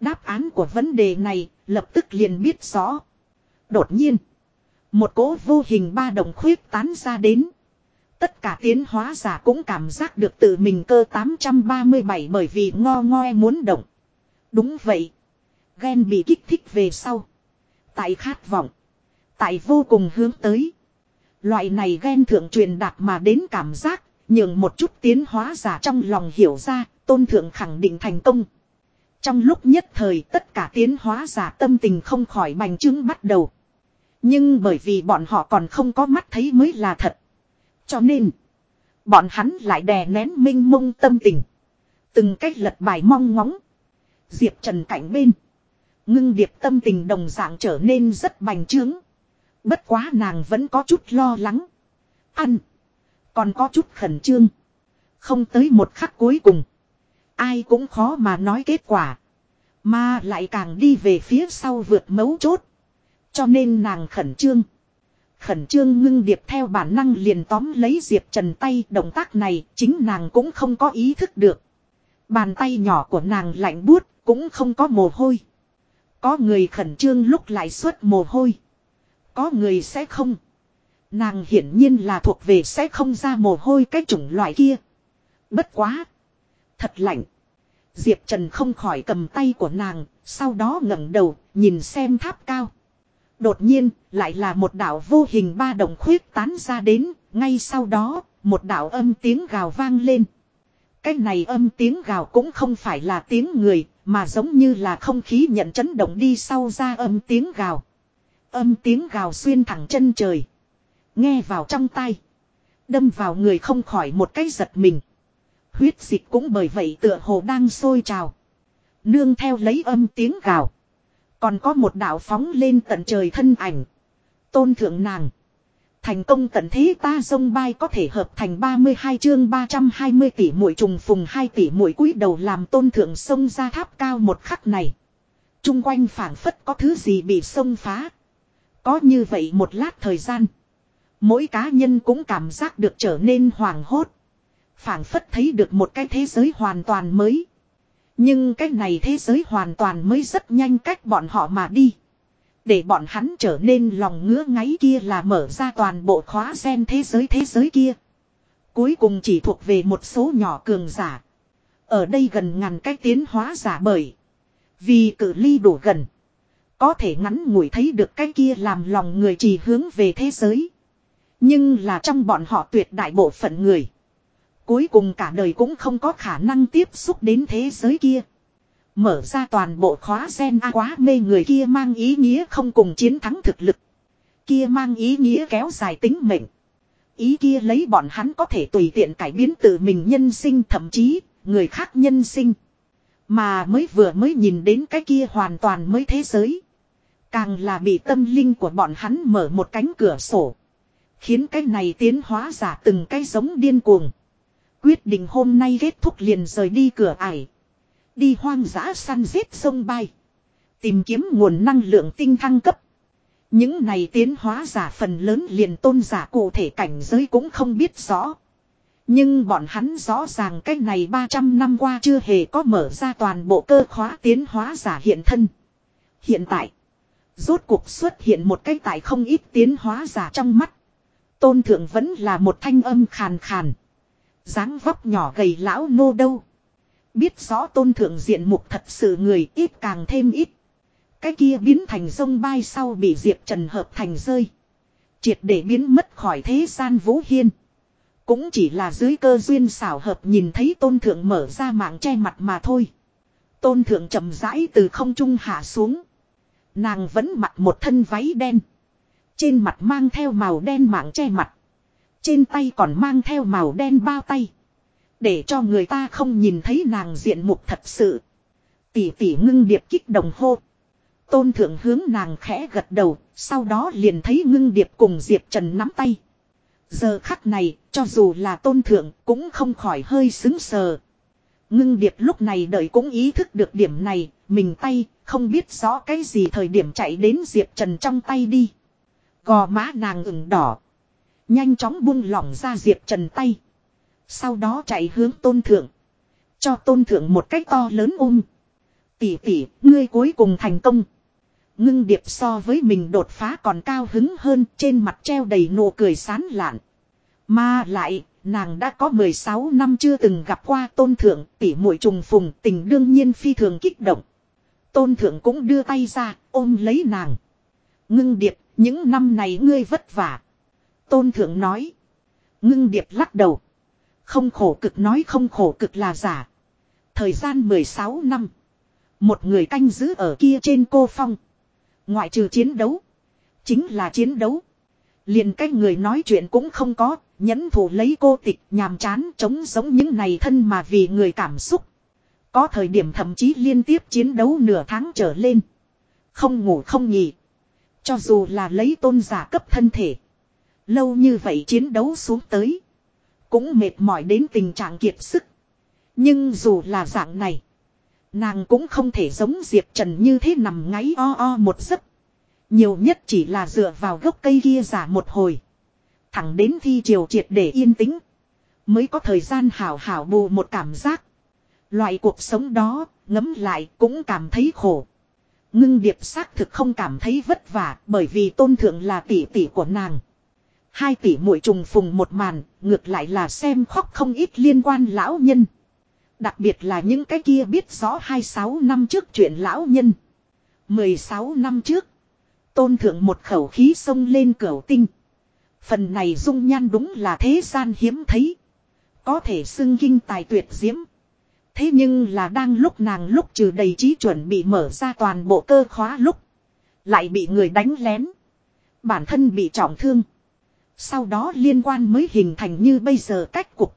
Đáp án của vấn đề này lập tức liền biết rõ. Đột nhiên, một cỗ vô hình ba đồng khuyết tán ra đến. Tất cả tiến hóa giả cũng cảm giác được tự mình cơ 837 bởi vì ngo ngoe muốn động. Đúng vậy. Ghen bị kích thích về sau. Tại khát vọng. Tại vô cùng hướng tới. Loại này ghen thượng truyền đạt mà đến cảm giác, nhường một chút tiến hóa giả trong lòng hiểu ra, tôn thượng khẳng định thành công. Trong lúc nhất thời tất cả tiến hóa giả tâm tình không khỏi bành trướng bắt đầu. Nhưng bởi vì bọn họ còn không có mắt thấy mới là thật. Cho nên, bọn hắn lại đè nén minh mông tâm tình. Từng cách lật bài mong ngóng. Diệp Trần cảnh bên. Ngưng điệp tâm tình đồng dạng trở nên rất bành trướng. Bất quá nàng vẫn có chút lo lắng. Ăn. Còn có chút khẩn trương. Không tới một khắc cuối cùng. Ai cũng khó mà nói kết quả. Mà lại càng đi về phía sau vượt mấu chốt. Cho nên nàng khẩn trương. Khẩn trương ngưng điệp theo bản năng liền tóm lấy Diệp Trần tay động tác này chính nàng cũng không có ý thức được. Bàn tay nhỏ của nàng lạnh buốt cũng không có mồ hôi. Có người khẩn trương lúc lại xuất mồ hôi. Có người sẽ không. Nàng hiển nhiên là thuộc về sẽ không ra mồ hôi cái chủng loại kia. Bất quá. Thật lạnh. Diệp Trần không khỏi cầm tay của nàng, sau đó ngẩng đầu, nhìn xem tháp cao. Đột nhiên, lại là một đạo vô hình ba đồng khuyết tán ra đến, ngay sau đó, một đạo âm tiếng gào vang lên. Cái này âm tiếng gào cũng không phải là tiếng người, mà giống như là không khí nhận chấn động đi sau ra âm tiếng gào. Âm tiếng gào xuyên thẳng chân trời. Nghe vào trong tay. Đâm vào người không khỏi một cái giật mình. Huyết dịch cũng bởi vậy tựa hồ đang sôi trào. Nương theo lấy âm tiếng gào. Còn có một đạo phóng lên tận trời thân ảnh. Tôn thượng nàng. Thành công tận thế ta sông bay có thể hợp thành 32 chương 320 tỷ mũi trùng phùng 2 tỷ mũi cúi đầu làm tôn thượng sông ra tháp cao một khắc này. Trung quanh phảng phất có thứ gì bị sông phá. Có như vậy một lát thời gian. Mỗi cá nhân cũng cảm giác được trở nên hoàng hốt. phảng phất thấy được một cái thế giới hoàn toàn mới. Nhưng cái này thế giới hoàn toàn mới rất nhanh cách bọn họ mà đi. Để bọn hắn trở nên lòng ngứa ngáy kia là mở ra toàn bộ khóa sen thế giới thế giới kia. Cuối cùng chỉ thuộc về một số nhỏ cường giả. Ở đây gần ngàn cái tiến hóa giả bởi. Vì cử ly đủ gần. Có thể ngắn ngủi thấy được cái kia làm lòng người chỉ hướng về thế giới. Nhưng là trong bọn họ tuyệt đại bộ phận người. Cuối cùng cả đời cũng không có khả năng tiếp xúc đến thế giới kia. Mở ra toàn bộ khóa gen A quá mê người kia mang ý nghĩa không cùng chiến thắng thực lực. Kia mang ý nghĩa kéo dài tính mệnh. Ý kia lấy bọn hắn có thể tùy tiện cải biến tự mình nhân sinh thậm chí người khác nhân sinh. Mà mới vừa mới nhìn đến cái kia hoàn toàn mới thế giới. Càng là bị tâm linh của bọn hắn mở một cánh cửa sổ. Khiến cái này tiến hóa giả từng cái giống điên cuồng. Quyết định hôm nay kết thúc liền rời đi cửa ải. Đi hoang dã săn giết sông bay. Tìm kiếm nguồn năng lượng tinh thăng cấp. Những này tiến hóa giả phần lớn liền tôn giả cụ thể cảnh giới cũng không biết rõ. Nhưng bọn hắn rõ ràng cái này 300 năm qua chưa hề có mở ra toàn bộ cơ khóa tiến hóa giả hiện thân. Hiện tại, rốt cuộc xuất hiện một cái tại không ít tiến hóa giả trong mắt. Tôn thượng vẫn là một thanh âm khàn khàn dáng vóc nhỏ gầy lão nô đâu. Biết rõ tôn thượng diện mục thật sự người ít càng thêm ít. Cái kia biến thành sông bay sau bị Diệp Trần hợp thành rơi. Triệt để biến mất khỏi thế gian vũ hiên. Cũng chỉ là dưới cơ duyên xảo hợp nhìn thấy tôn thượng mở ra mạng che mặt mà thôi. Tôn thượng chậm rãi từ không trung hạ xuống. Nàng vẫn mặc một thân váy đen. Trên mặt mang theo màu đen mạng che mặt. Trên tay còn mang theo màu đen bao tay. Để cho người ta không nhìn thấy nàng diện mục thật sự. Tỷ tỷ ngưng điệp kích đồng hô. Tôn thượng hướng nàng khẽ gật đầu, sau đó liền thấy ngưng điệp cùng Diệp Trần nắm tay. Giờ khắc này, cho dù là tôn thượng, cũng không khỏi hơi xứng sờ. Ngưng điệp lúc này đợi cũng ý thức được điểm này, mình tay, không biết rõ cái gì thời điểm chạy đến Diệp Trần trong tay đi. Gò má nàng ửng đỏ. Nhanh chóng buông lỏng ra Diệp Trần tay. Sau đó chạy hướng tôn thượng. Cho tôn thượng một cách to lớn ôm. Tỷ tỷ, ngươi cuối cùng thành công. Ngưng điệp so với mình đột phá còn cao hứng hơn trên mặt treo đầy nụ cười sán lạn. Mà lại, nàng đã có 16 năm chưa từng gặp qua tôn thượng, tỷ muội trùng phùng tình đương nhiên phi thường kích động. Tôn thượng cũng đưa tay ra, ôm lấy nàng. Ngưng điệp, những năm này ngươi vất vả. Tôn thượng nói. Ngưng điệp lắc đầu. Không khổ cực nói không khổ cực là giả. Thời gian 16 năm. Một người canh giữ ở kia trên cô phong. Ngoại trừ chiến đấu. Chính là chiến đấu. Liền cách người nói chuyện cũng không có. Nhẫn thủ lấy cô tịch nhàm chán chống giống những này thân mà vì người cảm xúc. Có thời điểm thậm chí liên tiếp chiến đấu nửa tháng trở lên. Không ngủ không nghỉ. Cho dù là lấy tôn giả cấp thân thể. Lâu như vậy chiến đấu xuống tới. Cũng mệt mỏi đến tình trạng kiệt sức. Nhưng dù là dạng này. Nàng cũng không thể giống Diệp Trần như thế nằm ngáy o o một giấc. Nhiều nhất chỉ là dựa vào gốc cây kia giả một hồi. Thẳng đến thi triều triệt để yên tĩnh. Mới có thời gian hảo hảo bù một cảm giác. Loại cuộc sống đó, ngấm lại cũng cảm thấy khổ. Ngưng điệp xác thực không cảm thấy vất vả bởi vì tôn thượng là tỷ tỷ của nàng. Hai tỷ muội trùng phùng một màn, ngược lại là xem khóc không ít liên quan lão nhân. Đặc biệt là những cái kia biết rõ 26 năm trước chuyện lão nhân. 16 năm trước, tôn thượng một khẩu khí sông lên cửa tinh. Phần này dung nhan đúng là thế gian hiếm thấy. Có thể xưng kinh tài tuyệt diễm. Thế nhưng là đang lúc nàng lúc trừ đầy trí chuẩn bị mở ra toàn bộ cơ khóa lúc. Lại bị người đánh lén. Bản thân bị trọng thương. Sau đó liên quan mới hình thành như bây giờ cách cục.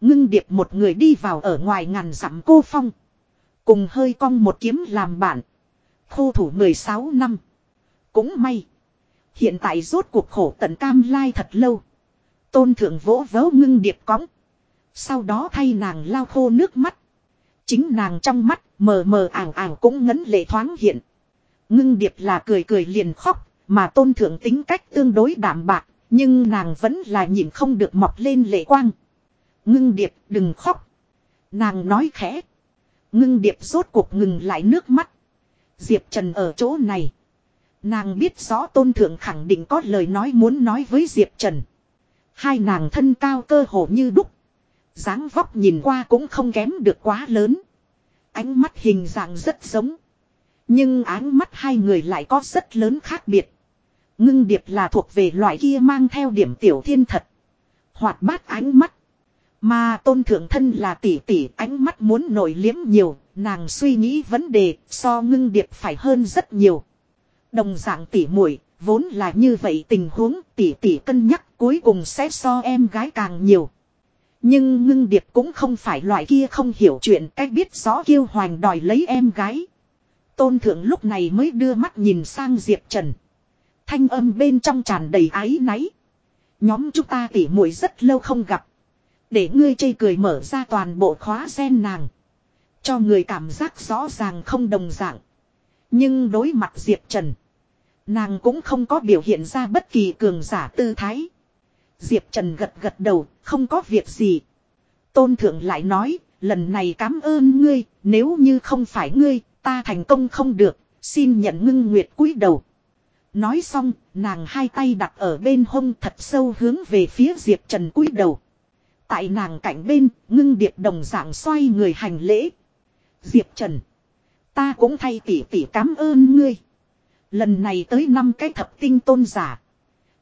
Ngưng điệp một người đi vào ở ngoài ngàn dặm cô phong. Cùng hơi cong một kiếm làm bạn. Khô thủ 16 năm. Cũng may. Hiện tại rốt cuộc khổ tận cam lai thật lâu. Tôn thượng vỗ vớ ngưng điệp cõng. Sau đó thay nàng lau khô nước mắt. Chính nàng trong mắt mờ mờ ảo ảo cũng ngấn lệ thoáng hiện. Ngưng điệp là cười cười liền khóc. Mà tôn thượng tính cách tương đối đảm bạc. Nhưng nàng vẫn là nhìn không được mọc lên lệ quang. Ngưng điệp, đừng khóc. Nàng nói khẽ. Ngưng điệp rốt cuộc ngừng lại nước mắt. Diệp Trần ở chỗ này. Nàng biết rõ tôn thượng khẳng định có lời nói muốn nói với Diệp Trần. Hai nàng thân cao cơ hồ như đúc. dáng vóc nhìn qua cũng không kém được quá lớn. Ánh mắt hình dạng rất giống. Nhưng ánh mắt hai người lại có rất lớn khác biệt. Ngưng điệp là thuộc về loại kia mang theo điểm tiểu thiên thật. Hoạt bát ánh mắt. Mà tôn thượng thân là tỷ tỷ ánh mắt muốn nổi liếm nhiều, nàng suy nghĩ vấn đề so ngưng điệp phải hơn rất nhiều. Đồng dạng tỷ muội vốn là như vậy tình huống tỷ tỷ cân nhắc cuối cùng sẽ so em gái càng nhiều. Nhưng ngưng điệp cũng không phải loại kia không hiểu chuyện cách biết rõ kiêu hoành đòi lấy em gái. Tôn thượng lúc này mới đưa mắt nhìn sang Diệp Trần. Thanh âm bên trong tràn đầy áy náy. Nhóm chúng ta tỉ muội rất lâu không gặp. Để ngươi chây cười mở ra toàn bộ khóa sen nàng. Cho người cảm giác rõ ràng không đồng dạng. Nhưng đối mặt Diệp Trần. Nàng cũng không có biểu hiện ra bất kỳ cường giả tư thái. Diệp Trần gật gật đầu, không có việc gì. Tôn Thượng lại nói, lần này cảm ơn ngươi, nếu như không phải ngươi, ta thành công không được, xin nhận ngưng nguyệt cúi đầu. Nói xong, nàng hai tay đặt ở bên hông thật sâu hướng về phía Diệp Trần cúi đầu. Tại nàng cạnh bên, ngưng điệp đồng dạng xoay người hành lễ. Diệp Trần. Ta cũng thay tỷ tỷ cảm ơn ngươi. Lần này tới năm cái thập tinh tôn giả.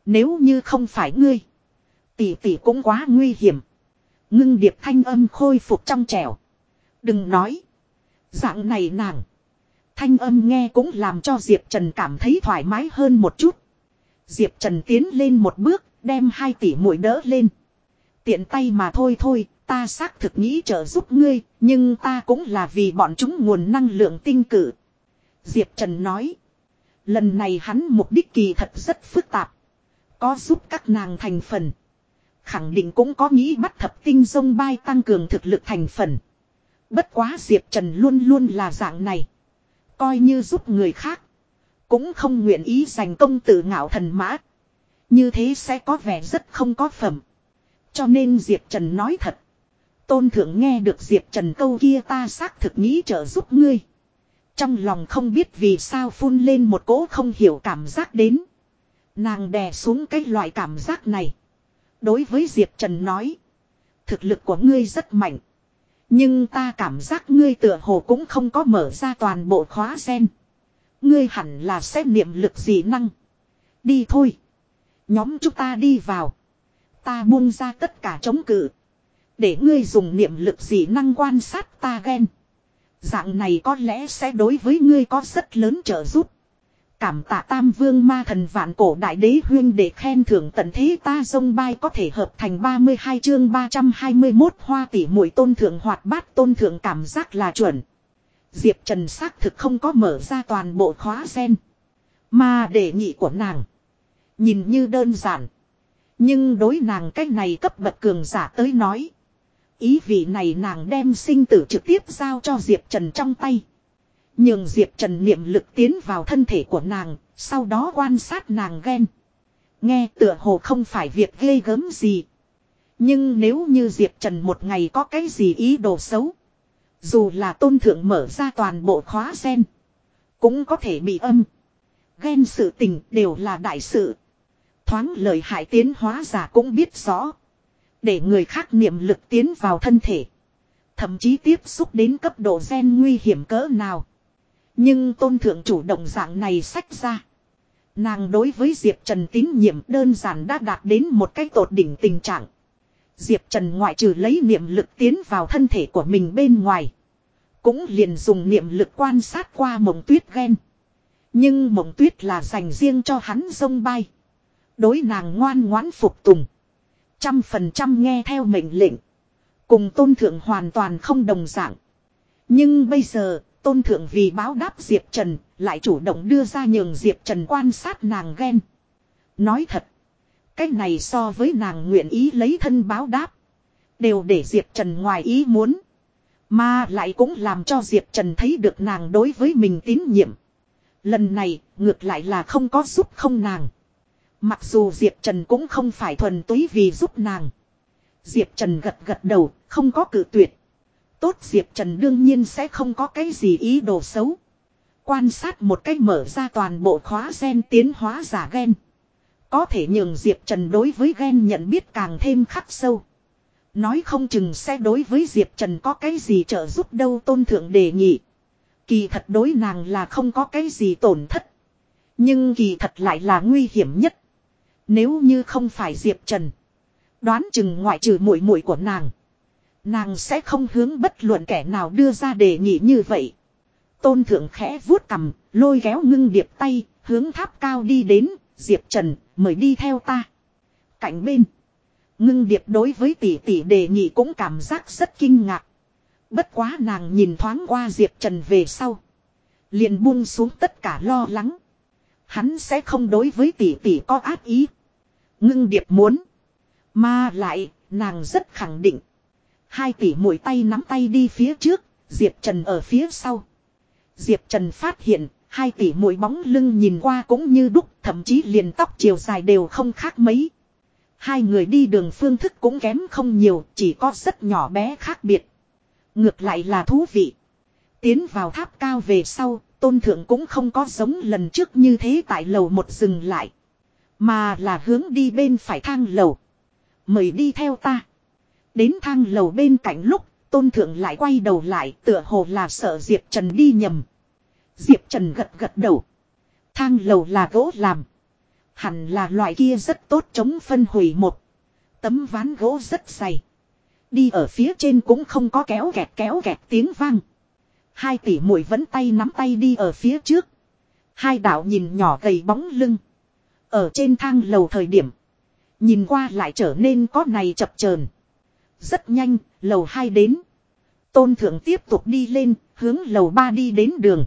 Nếu như không phải ngươi. Tỷ tỷ cũng quá nguy hiểm. Ngưng điệp thanh âm khôi phục trong trẻo. Đừng nói. Dạng này nàng. Thanh âm nghe cũng làm cho Diệp Trần cảm thấy thoải mái hơn một chút. Diệp Trần tiến lên một bước, đem hai tỷ mũi đỡ lên. Tiện tay mà thôi thôi, ta xác thực nghĩ trợ giúp ngươi, nhưng ta cũng là vì bọn chúng nguồn năng lượng tinh cử. Diệp Trần nói. Lần này hắn mục đích kỳ thật rất phức tạp. Có giúp các nàng thành phần. Khẳng định cũng có nghĩ bắt thập tinh dông bay tăng cường thực lực thành phần. Bất quá Diệp Trần luôn luôn là dạng này. Coi như giúp người khác. Cũng không nguyện ý giành công tự ngạo thần mã. Như thế sẽ có vẻ rất không có phẩm. Cho nên Diệp Trần nói thật. Tôn thượng nghe được Diệp Trần câu kia ta xác thực nghĩ trợ giúp ngươi. Trong lòng không biết vì sao phun lên một cỗ không hiểu cảm giác đến. Nàng đè xuống cái loại cảm giác này. Đối với Diệp Trần nói. Thực lực của ngươi rất mạnh. Nhưng ta cảm giác ngươi tựa hồ cũng không có mở ra toàn bộ khóa sen. Ngươi hẳn là xét niệm lực gì năng. Đi thôi. Nhóm chúng ta đi vào. Ta buông ra tất cả chống cự. Để ngươi dùng niệm lực gì năng quan sát ta ghen. Dạng này có lẽ sẽ đối với ngươi có rất lớn trợ giúp. Cảm tạ tam vương ma thần vạn cổ đại đế huyên để khen thưởng tận thế ta sông bay có thể hợp thành 32 chương 321 hoa tỷ mũi tôn thượng hoạt bát tôn thượng cảm giác là chuẩn. Diệp Trần xác thực không có mở ra toàn bộ khóa sen. Mà đề nghị của nàng. Nhìn như đơn giản. Nhưng đối nàng cách này cấp bậc cường giả tới nói. Ý vị này nàng đem sinh tử trực tiếp giao cho Diệp Trần trong tay. Nhường Diệp Trần niệm lực tiến vào thân thể của nàng, sau đó quan sát nàng ghen. Nghe tựa hồ không phải việc ghê gớm gì. Nhưng nếu như Diệp Trần một ngày có cái gì ý đồ xấu. Dù là tôn thượng mở ra toàn bộ khóa sen. Cũng có thể bị âm. Ghen sự tình đều là đại sự. Thoáng lời hại tiến hóa giả cũng biết rõ. Để người khác niệm lực tiến vào thân thể. Thậm chí tiếp xúc đến cấp độ gen nguy hiểm cỡ nào. Nhưng tôn thượng chủ động dạng này sách ra. Nàng đối với Diệp Trần tín nhiệm đơn giản đã đạt đến một cái tột đỉnh tình trạng. Diệp Trần ngoại trừ lấy niệm lực tiến vào thân thể của mình bên ngoài. Cũng liền dùng niệm lực quan sát qua mộng tuyết ghen. Nhưng mộng tuyết là dành riêng cho hắn sông bay. Đối nàng ngoan ngoãn phục tùng. Trăm phần trăm nghe theo mệnh lệnh. Cùng tôn thượng hoàn toàn không đồng dạng. Nhưng bây giờ, tôn thượng vì báo đáp Diệp Trần, lại chủ động đưa ra nhường Diệp Trần quan sát nàng ghen. Nói thật, cái này so với nàng nguyện ý lấy thân báo đáp. Đều để Diệp Trần ngoài ý muốn. Mà lại cũng làm cho Diệp Trần thấy được nàng đối với mình tín nhiệm. Lần này, ngược lại là không có giúp không nàng. Mặc dù Diệp Trần cũng không phải thuần túy vì giúp nàng. Diệp Trần gật gật đầu, không có cử tuyệt. Tốt Diệp Trần đương nhiên sẽ không có cái gì ý đồ xấu. Quan sát một cách mở ra toàn bộ khóa gen tiến hóa giả gen. Có thể nhường Diệp Trần đối với gen nhận biết càng thêm khắc sâu. Nói không chừng sẽ đối với Diệp Trần có cái gì trợ giúp đâu tôn thượng đề nghị. Kỳ thật đối nàng là không có cái gì tổn thất. Nhưng kỳ thật lại là nguy hiểm nhất. Nếu như không phải Diệp Trần. Đoán chừng ngoại trừ muội muội của nàng. Nàng sẽ không hướng bất luận kẻ nào đưa ra đề nghị như vậy. Tôn thượng khẽ vuốt cầm, lôi kéo ngưng điệp tay, hướng tháp cao đi đến, Diệp Trần, mời đi theo ta. Cạnh bên, ngưng điệp đối với tỷ tỷ đề nghị cũng cảm giác rất kinh ngạc. Bất quá nàng nhìn thoáng qua Diệp Trần về sau. Liền buông xuống tất cả lo lắng. Hắn sẽ không đối với tỷ tỷ có ác ý. Ngưng điệp muốn. Mà lại, nàng rất khẳng định. Hai tỷ mũi tay nắm tay đi phía trước, Diệp Trần ở phía sau. Diệp Trần phát hiện, hai tỷ mũi bóng lưng nhìn qua cũng như đúc, thậm chí liền tóc chiều dài đều không khác mấy. Hai người đi đường phương thức cũng kém không nhiều, chỉ có rất nhỏ bé khác biệt. Ngược lại là thú vị. Tiến vào tháp cao về sau, tôn thượng cũng không có giống lần trước như thế tại lầu một dừng lại. Mà là hướng đi bên phải thang lầu. Mời đi theo ta. Đến thang lầu bên cạnh lúc, tôn thượng lại quay đầu lại tựa hồ là sợ Diệp Trần đi nhầm. Diệp Trần gật gật đầu. Thang lầu là gỗ làm. Hẳn là loại kia rất tốt chống phân hủy một. Tấm ván gỗ rất dày. Đi ở phía trên cũng không có kéo gẹt kéo gẹt tiếng vang. Hai tỷ muội vẫn tay nắm tay đi ở phía trước. Hai đạo nhìn nhỏ gầy bóng lưng. Ở trên thang lầu thời điểm. Nhìn qua lại trở nên có này chập chờn rất nhanh, lầu hai đến. Tôn thượng tiếp tục đi lên, hướng lầu ba đi đến đường.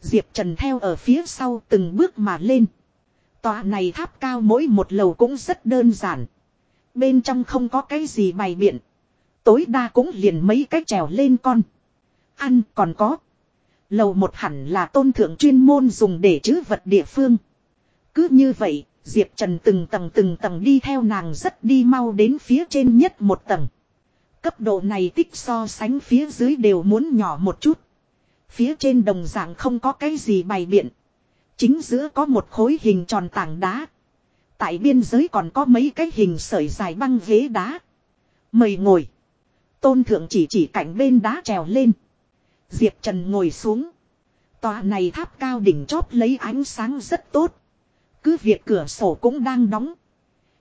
Diệp Trần theo ở phía sau từng bước mà lên. Tòa này tháp cao mỗi một lầu cũng rất đơn giản. Bên trong không có cái gì bày biện. Tối đa cũng liền mấy cái trèo lên con. Ăn còn có. Lầu một hẳn là tôn thượng chuyên môn dùng để trữ vật địa phương. Cứ như vậy, Diệp Trần từng tầng từng tầng đi theo nàng rất đi mau đến phía trên nhất một tầng. Cấp độ này tích so sánh phía dưới đều muốn nhỏ một chút. Phía trên đồng dạng không có cái gì bày biện. Chính giữa có một khối hình tròn tảng đá. Tại biên giới còn có mấy cái hình sợi dài băng ghế đá. Mời ngồi. Tôn thượng chỉ chỉ cạnh bên đá trèo lên. Diệp Trần ngồi xuống. Tòa này tháp cao đỉnh chóp lấy ánh sáng rất tốt. Cứ việc cửa sổ cũng đang đóng.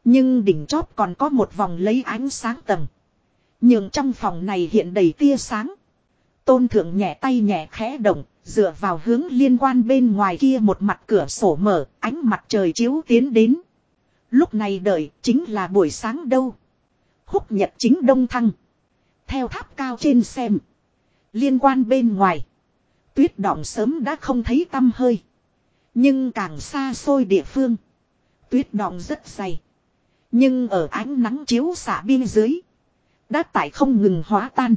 Nhưng đỉnh chóp còn có một vòng lấy ánh sáng tầng. Nhưng trong phòng này hiện đầy tia sáng. Tôn thượng nhẹ tay nhẹ khẽ động, dựa vào hướng liên quan bên ngoài kia một mặt cửa sổ mở, ánh mặt trời chiếu tiến đến. Lúc này đợi, chính là buổi sáng đâu. Húc nhật chính đông thăng. Theo tháp cao trên xem. Liên quan bên ngoài. Tuyết động sớm đã không thấy tăm hơi. Nhưng càng xa xôi địa phương. Tuyết đọng rất dày. Nhưng ở ánh nắng chiếu xạ bên dưới. Đã tại không ngừng hóa tan.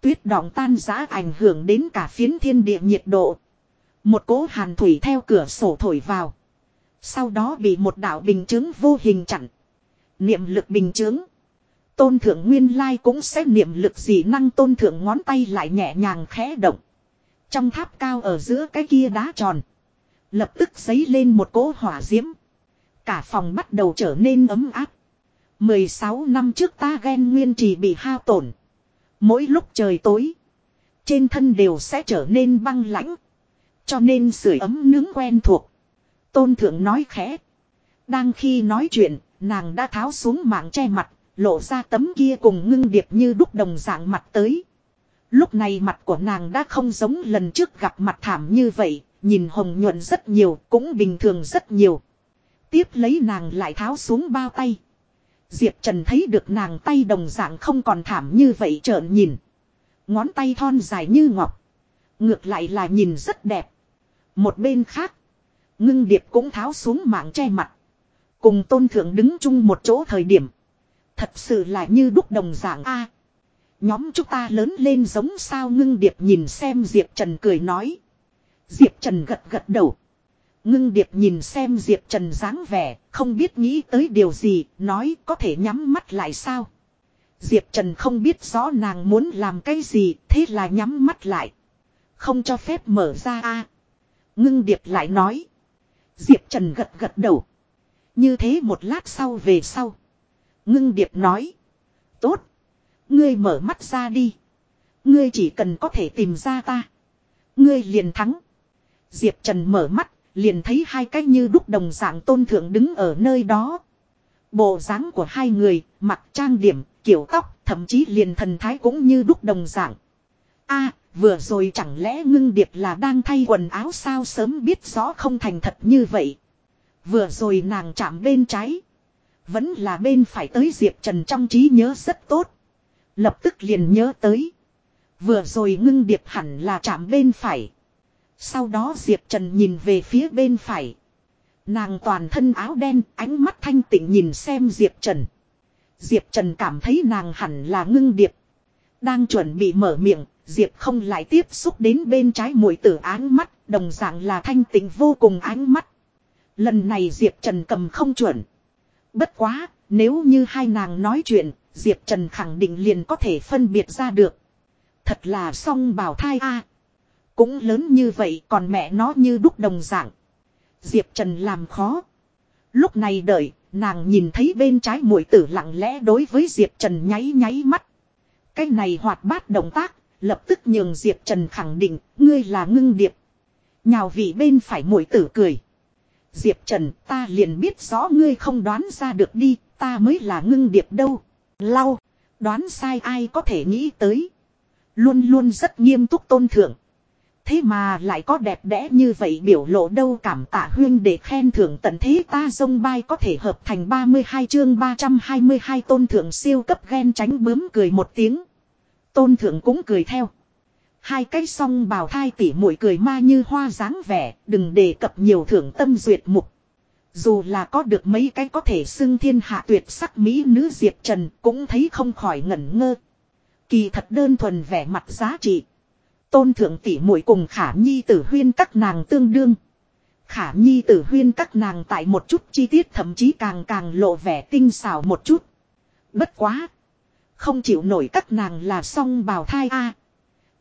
Tuyết đọng tan giá ảnh hưởng đến cả phiến thiên địa nhiệt độ. Một cỗ hàn thủy theo cửa sổ thổi vào. Sau đó bị một đạo bình chứng vô hình chặn. Niệm lực bình chứng. Tôn thượng nguyên lai cũng sẽ niệm lực gì năng tôn thượng ngón tay lại nhẹ nhàng khẽ động. Trong tháp cao ở giữa cái kia đá tròn. Lập tức giấy lên một cỗ hỏa diễm. Cả phòng bắt đầu trở nên ấm áp. 16 năm trước ta ghen nguyên trì bị hao tổn. Mỗi lúc trời tối. Trên thân đều sẽ trở nên băng lãnh. Cho nên sưởi ấm nướng quen thuộc. Tôn thượng nói khẽ. Đang khi nói chuyện, nàng đã tháo xuống mạng che mặt, lộ ra tấm kia cùng ngưng điệp như đúc đồng dạng mặt tới. Lúc này mặt của nàng đã không giống lần trước gặp mặt thảm như vậy, nhìn hồng nhuận rất nhiều, cũng bình thường rất nhiều. Tiếp lấy nàng lại tháo xuống bao tay. Diệp Trần thấy được nàng tay đồng dạng không còn thảm như vậy trợn nhìn. Ngón tay thon dài như ngọc. Ngược lại là nhìn rất đẹp. Một bên khác. Ngưng điệp cũng tháo xuống mạng che mặt. Cùng tôn thượng đứng chung một chỗ thời điểm. Thật sự là như đúc đồng dạng A. nhóm chúng ta lớn lên giống sao ngưng điệp nhìn xem Diệp Trần cười nói. Diệp Trần gật gật đầu. Ngưng điệp nhìn xem Diệp Trần dáng vẻ, không biết nghĩ tới điều gì, nói có thể nhắm mắt lại sao. Diệp Trần không biết rõ nàng muốn làm cái gì, thế là nhắm mắt lại. Không cho phép mở ra a Ngưng điệp lại nói. Diệp Trần gật gật đầu. Như thế một lát sau về sau. Ngưng điệp nói. Tốt. Ngươi mở mắt ra đi. Ngươi chỉ cần có thể tìm ra ta. Ngươi liền thắng. Diệp Trần mở mắt Liền thấy hai cái như đúc đồng dạng tôn thượng đứng ở nơi đó. Bộ dáng của hai người, mặc trang điểm, kiểu tóc, thậm chí liền thần thái cũng như đúc đồng dạng. a vừa rồi chẳng lẽ ngưng điệp là đang thay quần áo sao sớm biết rõ không thành thật như vậy. Vừa rồi nàng chạm bên trái. Vẫn là bên phải tới Diệp Trần trong trí nhớ rất tốt. Lập tức liền nhớ tới. Vừa rồi ngưng điệp hẳn là chạm bên phải. Sau đó Diệp Trần nhìn về phía bên phải. Nàng toàn thân áo đen, ánh mắt thanh tịnh nhìn xem Diệp Trần. Diệp Trần cảm thấy nàng hẳn là ngưng điệp. Đang chuẩn bị mở miệng, Diệp không lại tiếp xúc đến bên trái mũi tử áng mắt, đồng dạng là thanh tịnh vô cùng ánh mắt. Lần này Diệp Trần cầm không chuẩn. Bất quá, nếu như hai nàng nói chuyện, Diệp Trần khẳng định liền có thể phân biệt ra được. Thật là song bảo thai a cũng lớn như vậy còn mẹ nó như đúc đồng dạng. Diệp Trần làm khó. Lúc này đợi, nàng nhìn thấy bên trái mũi tử lặng lẽ đối với Diệp Trần nháy nháy mắt. Cái này hoạt bát động tác, lập tức nhường Diệp Trần khẳng định, ngươi là ngưng điệp. Nhào vị bên phải mũi tử cười. Diệp Trần, ta liền biết rõ ngươi không đoán ra được đi, ta mới là ngưng điệp đâu. Lau, đoán sai ai có thể nghĩ tới. Luôn luôn rất nghiêm túc tôn thượng. Thế mà lại có đẹp đẽ như vậy biểu lộ đâu cảm tạ huyên để khen thưởng tận thế ta dông bay có thể hợp thành 32 chương 322 tôn thượng siêu cấp ghen tránh bướm cười một tiếng. Tôn thượng cũng cười theo. Hai cái song bào thai tỉ mũi cười ma như hoa dáng vẻ, đừng đề cập nhiều thưởng tâm duyệt mục. Dù là có được mấy cái có thể xưng thiên hạ tuyệt sắc mỹ nữ Diệp Trần cũng thấy không khỏi ngẩn ngơ. Kỳ thật đơn thuần vẻ mặt giá trị. Tôn thượng tỷ muội cùng khả nhi tử huyên các nàng tương đương. Khả nhi tử huyên các nàng tại một chút chi tiết thậm chí càng càng lộ vẻ tinh xảo một chút. Bất quá. Không chịu nổi các nàng là song bào thai a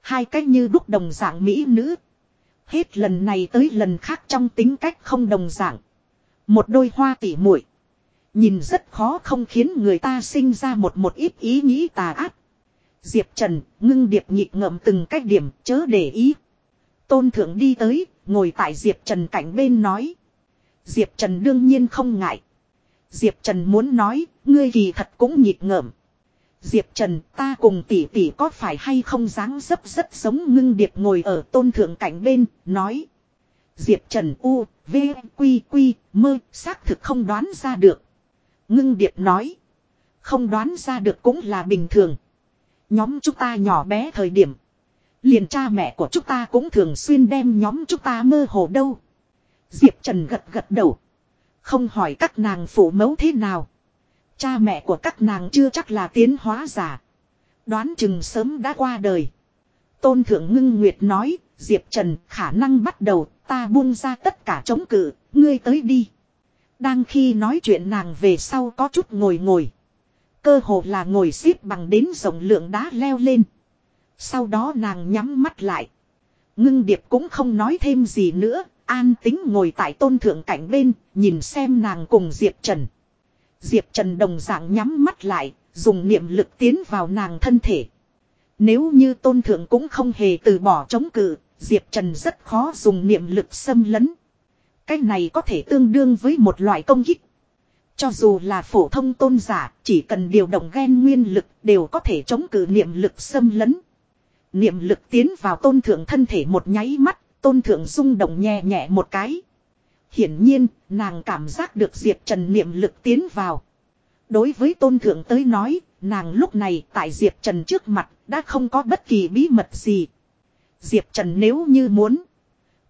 Hai cách như đúc đồng dạng mỹ nữ. Hết lần này tới lần khác trong tính cách không đồng dạng. Một đôi hoa tỉ muội Nhìn rất khó không khiến người ta sinh ra một một ít ý nghĩ tà ác. Diệp Trần ngưng điệp nhị ngậm từng cách điểm chớ để ý. Tôn thượng đi tới, ngồi tại Diệp Trần cạnh bên nói. Diệp Trần đương nhiên không ngại. Diệp Trần muốn nói, ngươi kỳ thật cũng nhịp ngợm. Diệp Trần ta cùng tỷ tỷ có phải hay không dáng dấp rất giống ngưng điệp ngồi ở tôn thượng cạnh bên, nói. Diệp Trần U, V, Quy, Quy, mơ, xác thực không đoán ra được. Ngưng điệp nói. Không đoán ra được cũng là bình thường. Nhóm chúng ta nhỏ bé thời điểm. Liền cha mẹ của chúng ta cũng thường xuyên đem nhóm chúng ta mơ hồ đâu. Diệp Trần gật gật đầu. Không hỏi các nàng phụ mẫu thế nào. Cha mẹ của các nàng chưa chắc là tiến hóa giả. Đoán chừng sớm đã qua đời. Tôn Thượng Ngưng Nguyệt nói, Diệp Trần khả năng bắt đầu, ta buông ra tất cả chống cự, ngươi tới đi. Đang khi nói chuyện nàng về sau có chút ngồi ngồi. Cơ hồ là ngồi xếp bằng đến rộng lượng đá leo lên. Sau đó nàng nhắm mắt lại. Ngưng điệp cũng không nói thêm gì nữa, an tính ngồi tại tôn thượng cạnh bên, nhìn xem nàng cùng Diệp Trần. Diệp Trần đồng dạng nhắm mắt lại, dùng niệm lực tiến vào nàng thân thể. Nếu như tôn thượng cũng không hề từ bỏ chống cự, Diệp Trần rất khó dùng niệm lực xâm lấn. Cái này có thể tương đương với một loại công kích. Cho dù là phổ thông tôn giả, chỉ cần điều động gen nguyên lực đều có thể chống cự niệm lực xâm lấn. Niệm lực tiến vào tôn thượng thân thể một nháy mắt, tôn thượng rung động nhẹ nhẹ một cái. Hiển nhiên, nàng cảm giác được Diệp Trần niệm lực tiến vào. Đối với tôn thượng tới nói, nàng lúc này tại Diệp Trần trước mặt đã không có bất kỳ bí mật gì. Diệp Trần nếu như muốn,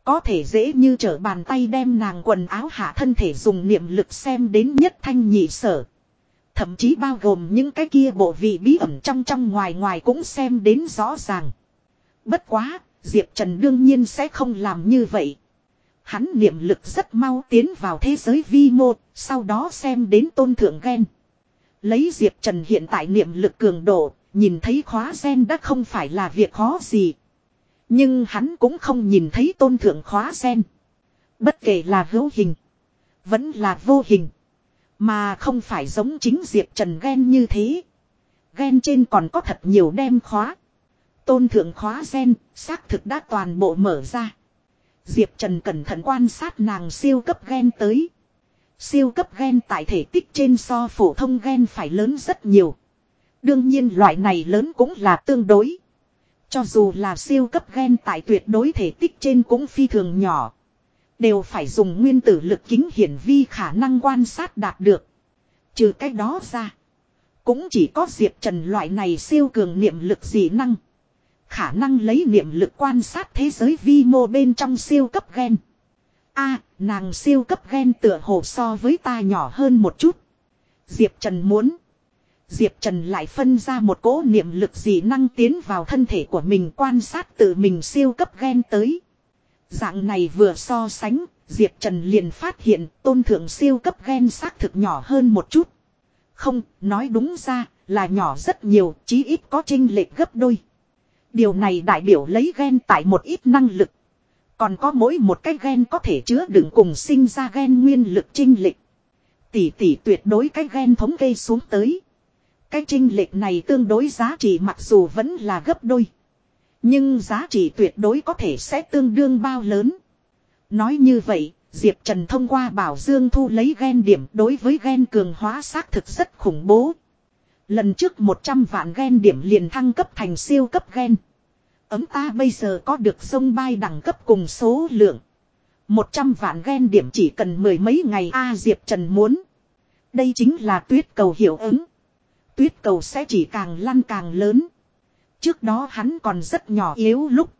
có thể dễ như trở bàn tay đem nàng quần áo hạ thân thể dùng niệm lực xem đến nhất thanh nhị sở. Thậm chí bao gồm những cái kia bộ vị bí ẩn trong trong ngoài ngoài cũng xem đến rõ ràng. Bất quá, Diệp Trần đương nhiên sẽ không làm như vậy. Hắn niệm lực rất mau tiến vào thế giới vi mô, sau đó xem đến tôn thượng ghen. Lấy Diệp Trần hiện tại niệm lực cường độ, nhìn thấy khóa gen đã không phải là việc khó gì. Nhưng hắn cũng không nhìn thấy tôn thượng khóa sen Bất kể là hữu hình, vẫn là vô hình. Mà không phải giống chính Diệp Trần ghen như thế. Ghen trên còn có thật nhiều đem khóa. Tôn thượng khóa sen xác thực đã toàn bộ mở ra. Diệp Trần cẩn thận quan sát nàng siêu cấp gen tới. Siêu cấp gen tại thể tích trên so phổ thông gen phải lớn rất nhiều. Đương nhiên loại này lớn cũng là tương đối. Cho dù là siêu cấp gen tại tuyệt đối thể tích trên cũng phi thường nhỏ. Đều phải dùng nguyên tử lực kính hiển vi khả năng quan sát đạt được. Trừ cách đó ra. Cũng chỉ có Diệp Trần loại này siêu cường niệm lực dị năng. Khả năng lấy niệm lực quan sát thế giới vi mô bên trong siêu cấp gen. a, nàng siêu cấp gen tựa hồ so với ta nhỏ hơn một chút. Diệp Trần muốn. Diệp Trần lại phân ra một cỗ niệm lực dị năng tiến vào thân thể của mình quan sát tự mình siêu cấp gen tới. Dạng này vừa so sánh, Diệp Trần liền phát hiện tôn thượng siêu cấp gen xác thực nhỏ hơn một chút. Không, nói đúng ra, là nhỏ rất nhiều, chí ít có trinh lệch gấp đôi. Điều này đại biểu lấy gen tại một ít năng lực. Còn có mỗi một cái gen có thể chứa đựng cùng sinh ra gen nguyên lực trinh lệch. Tỷ tỷ tuyệt đối cái gen thống kê xuống tới. Cái trinh lệch này tương đối giá trị mặc dù vẫn là gấp đôi. Nhưng giá trị tuyệt đối có thể sẽ tương đương bao lớn. Nói như vậy, Diệp Trần thông qua bảo Dương thu lấy gen điểm đối với gen cường hóa xác thực rất khủng bố. Lần trước 100 vạn gen điểm liền thăng cấp thành siêu cấp gen. Ấm ta bây giờ có được sông bay đẳng cấp cùng số lượng. 100 vạn gen điểm chỉ cần mười mấy ngày A Diệp Trần muốn. Đây chính là tuyết cầu hiệu ứng. Tuyết cầu sẽ chỉ càng lăn càng lớn. Trước đó hắn còn rất nhỏ yếu lúc.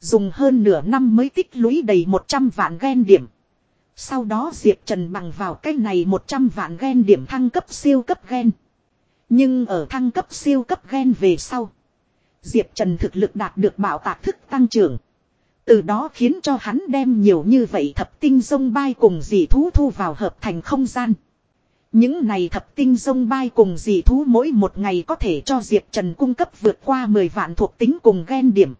Dùng hơn nửa năm mới tích lũy đầy 100 vạn gen điểm. Sau đó Diệp Trần bằng vào cái này 100 vạn gen điểm thăng cấp siêu cấp gen. Nhưng ở thăng cấp siêu cấp gen về sau. Diệp Trần thực lực đạt được bảo tạc thức tăng trưởng. Từ đó khiến cho hắn đem nhiều như vậy thập tinh sông bay cùng dị thú thu vào hợp thành không gian. Những này thập tinh sông bay cùng dị thú mỗi một ngày có thể cho Diệp Trần cung cấp vượt qua 10 vạn thuộc tính cùng gen điểm.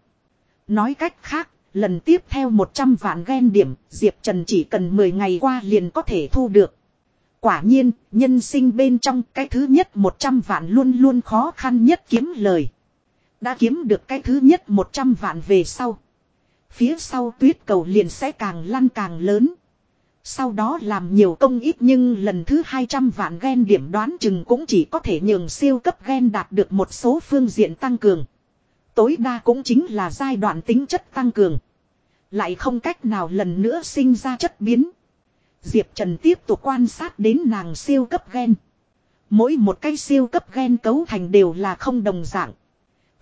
Nói cách khác, lần tiếp theo 100 vạn gen điểm, Diệp Trần chỉ cần 10 ngày qua liền có thể thu được. Quả nhiên, nhân sinh bên trong cái thứ nhất 100 vạn luôn luôn khó khăn nhất kiếm lời. Đã kiếm được cái thứ nhất 100 vạn về sau. Phía sau tuyết cầu liền sẽ càng lăn càng lớn. Sau đó làm nhiều công ít nhưng lần thứ 200 vạn gen điểm đoán chừng cũng chỉ có thể nhường siêu cấp gen đạt được một số phương diện tăng cường. Tối đa cũng chính là giai đoạn tính chất tăng cường. Lại không cách nào lần nữa sinh ra chất biến. Diệp Trần tiếp tục quan sát đến nàng siêu cấp gen. Mỗi một cái siêu cấp gen cấu thành đều là không đồng dạng.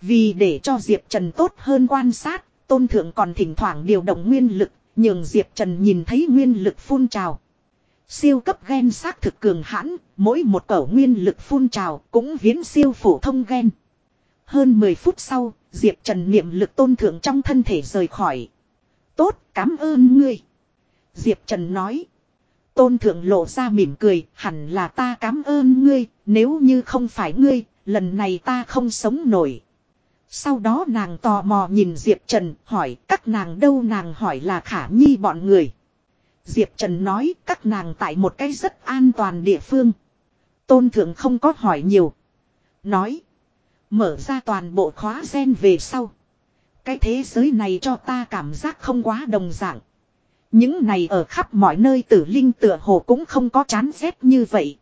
Vì để cho Diệp Trần tốt hơn quan sát, Tôn Thượng còn thỉnh thoảng điều động nguyên lực, nhường Diệp Trần nhìn thấy nguyên lực phun trào. Siêu cấp gen xác thực cường hãn, mỗi một cẩu nguyên lực phun trào cũng viễn siêu phổ thông gen. Hơn 10 phút sau, Diệp Trần niệm lực tôn thượng trong thân thể rời khỏi. Tốt, cảm ơn ngươi. Diệp Trần nói. Tôn thượng lộ ra mỉm cười, hẳn là ta cảm ơn ngươi, nếu như không phải ngươi, lần này ta không sống nổi. Sau đó nàng tò mò nhìn Diệp Trần, hỏi các nàng đâu nàng hỏi là khả nhi bọn người. Diệp Trần nói các nàng tại một cái rất an toàn địa phương. Tôn thượng không có hỏi nhiều. Nói. Mở ra toàn bộ khóa gen về sau. Cái thế giới này cho ta cảm giác không quá đồng dạng. Những này ở khắp mọi nơi tử linh tựa hồ cũng không có chán rét như vậy.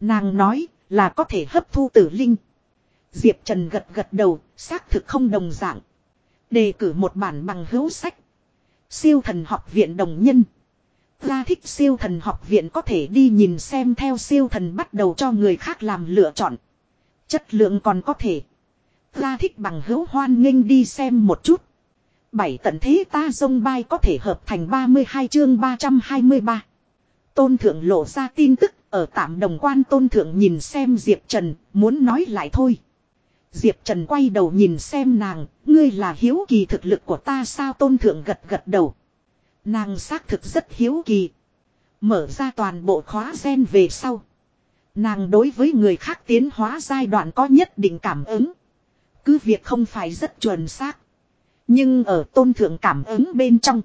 Nàng nói là có thể hấp thu tử linh. Diệp Trần gật gật đầu, xác thực không đồng dạng. Đề cử một bản bằng hữu sách. Siêu thần học viện đồng nhân. Ra thích siêu thần học viện có thể đi nhìn xem theo siêu thần bắt đầu cho người khác làm lựa chọn. Chất lượng còn có thể. Ra thích bằng hữu hoan nghênh đi xem một chút. Bảy tận thế ta dông bay có thể hợp thành 32 chương 323. Tôn thượng lộ ra tin tức, ở tạm đồng quan tôn thượng nhìn xem Diệp Trần, muốn nói lại thôi. Diệp Trần quay đầu nhìn xem nàng, ngươi là hiếu kỳ thực lực của ta sao tôn thượng gật gật đầu. Nàng xác thực rất hiếu kỳ. Mở ra toàn bộ khóa gen về sau. Nàng đối với người khác tiến hóa giai đoạn có nhất định cảm ứng. Cứ việc không phải rất chuẩn xác. Nhưng ở tôn thượng cảm ứng bên trong.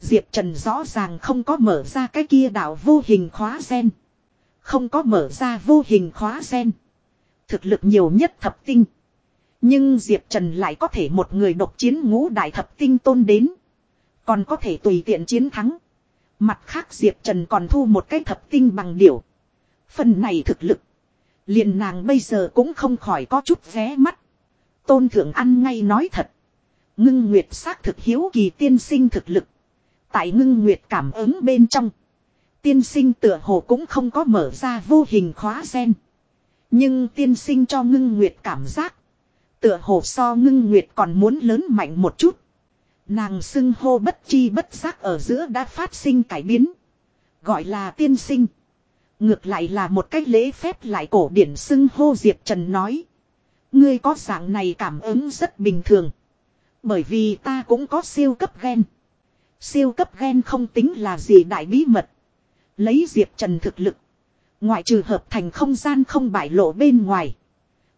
Diệp Trần rõ ràng không có mở ra cái kia đạo vô hình khóa gen. Không có mở ra vô hình khóa gen. Thực lực nhiều nhất thập tinh. Nhưng Diệp Trần lại có thể một người độc chiến ngũ đại thập tinh tôn đến. Còn có thể tùy tiện chiến thắng. Mặt khác Diệp Trần còn thu một cái thập tinh bằng điểu. Phần này thực lực. liền nàng bây giờ cũng không khỏi có chút vé mắt. Tôn thượng ăn ngay nói thật. Ngưng Nguyệt xác thực hiếu kỳ tiên sinh thực lực. Tại ngưng Nguyệt cảm ứng bên trong. Tiên sinh tựa hồ cũng không có mở ra vô hình khóa sen. Nhưng tiên sinh cho ngưng Nguyệt cảm giác. Tựa hồ so ngưng Nguyệt còn muốn lớn mạnh một chút. Nàng xưng hô bất chi bất giác ở giữa đã phát sinh cải biến. Gọi là tiên sinh. Ngược lại là một cách lễ phép lại cổ điển xưng hô Diệp Trần nói. Ngươi có dạng này cảm ứng rất bình thường. Bởi vì ta cũng có siêu cấp gen. Siêu cấp gen không tính là gì đại bí mật. Lấy Diệp Trần thực lực. Ngoại trừ hợp thành không gian không bại lộ bên ngoài.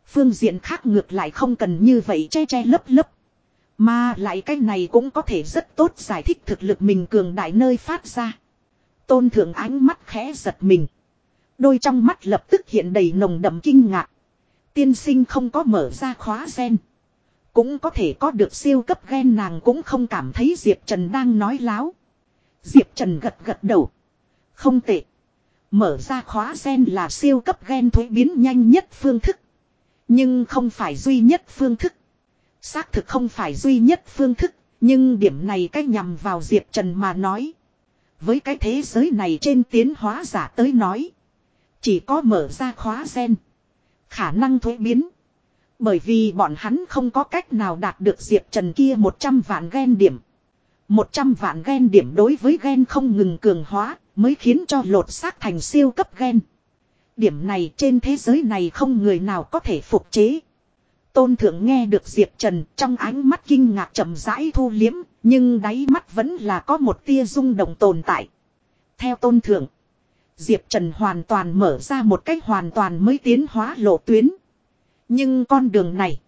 Phương diện khác ngược lại không cần như vậy che che lấp lấp. Mà lại cái này cũng có thể rất tốt giải thích thực lực mình cường đại nơi phát ra. Tôn thượng ánh mắt khẽ giật mình. Đôi trong mắt lập tức hiện đầy nồng đậm kinh ngạc. Tiên sinh không có mở ra khóa gen. Cũng có thể có được siêu cấp gen nàng cũng không cảm thấy Diệp Trần đang nói láo. Diệp Trần gật gật đầu. Không tệ. Mở ra khóa gen là siêu cấp gen thuế biến nhanh nhất phương thức. Nhưng không phải duy nhất phương thức. Xác thực không phải duy nhất phương thức. Nhưng điểm này cách nhằm vào Diệp Trần mà nói. Với cái thế giới này trên tiến hóa giả tới nói. Chỉ có mở ra khóa gen. Khả năng thuế biến. Bởi vì bọn hắn không có cách nào đạt được Diệp Trần kia 100 vạn gen điểm. 100 vạn gen điểm đối với gen không ngừng cường hóa mới khiến cho lột xác thành siêu cấp gen. Điểm này trên thế giới này không người nào có thể phục chế. Tôn thượng nghe được Diệp Trần trong ánh mắt kinh ngạc chậm rãi thu liếm, nhưng đáy mắt vẫn là có một tia rung động tồn tại. Theo tôn thượng, Diệp Trần hoàn toàn mở ra một cách hoàn toàn mới tiến hóa lộ tuyến. Nhưng con đường này,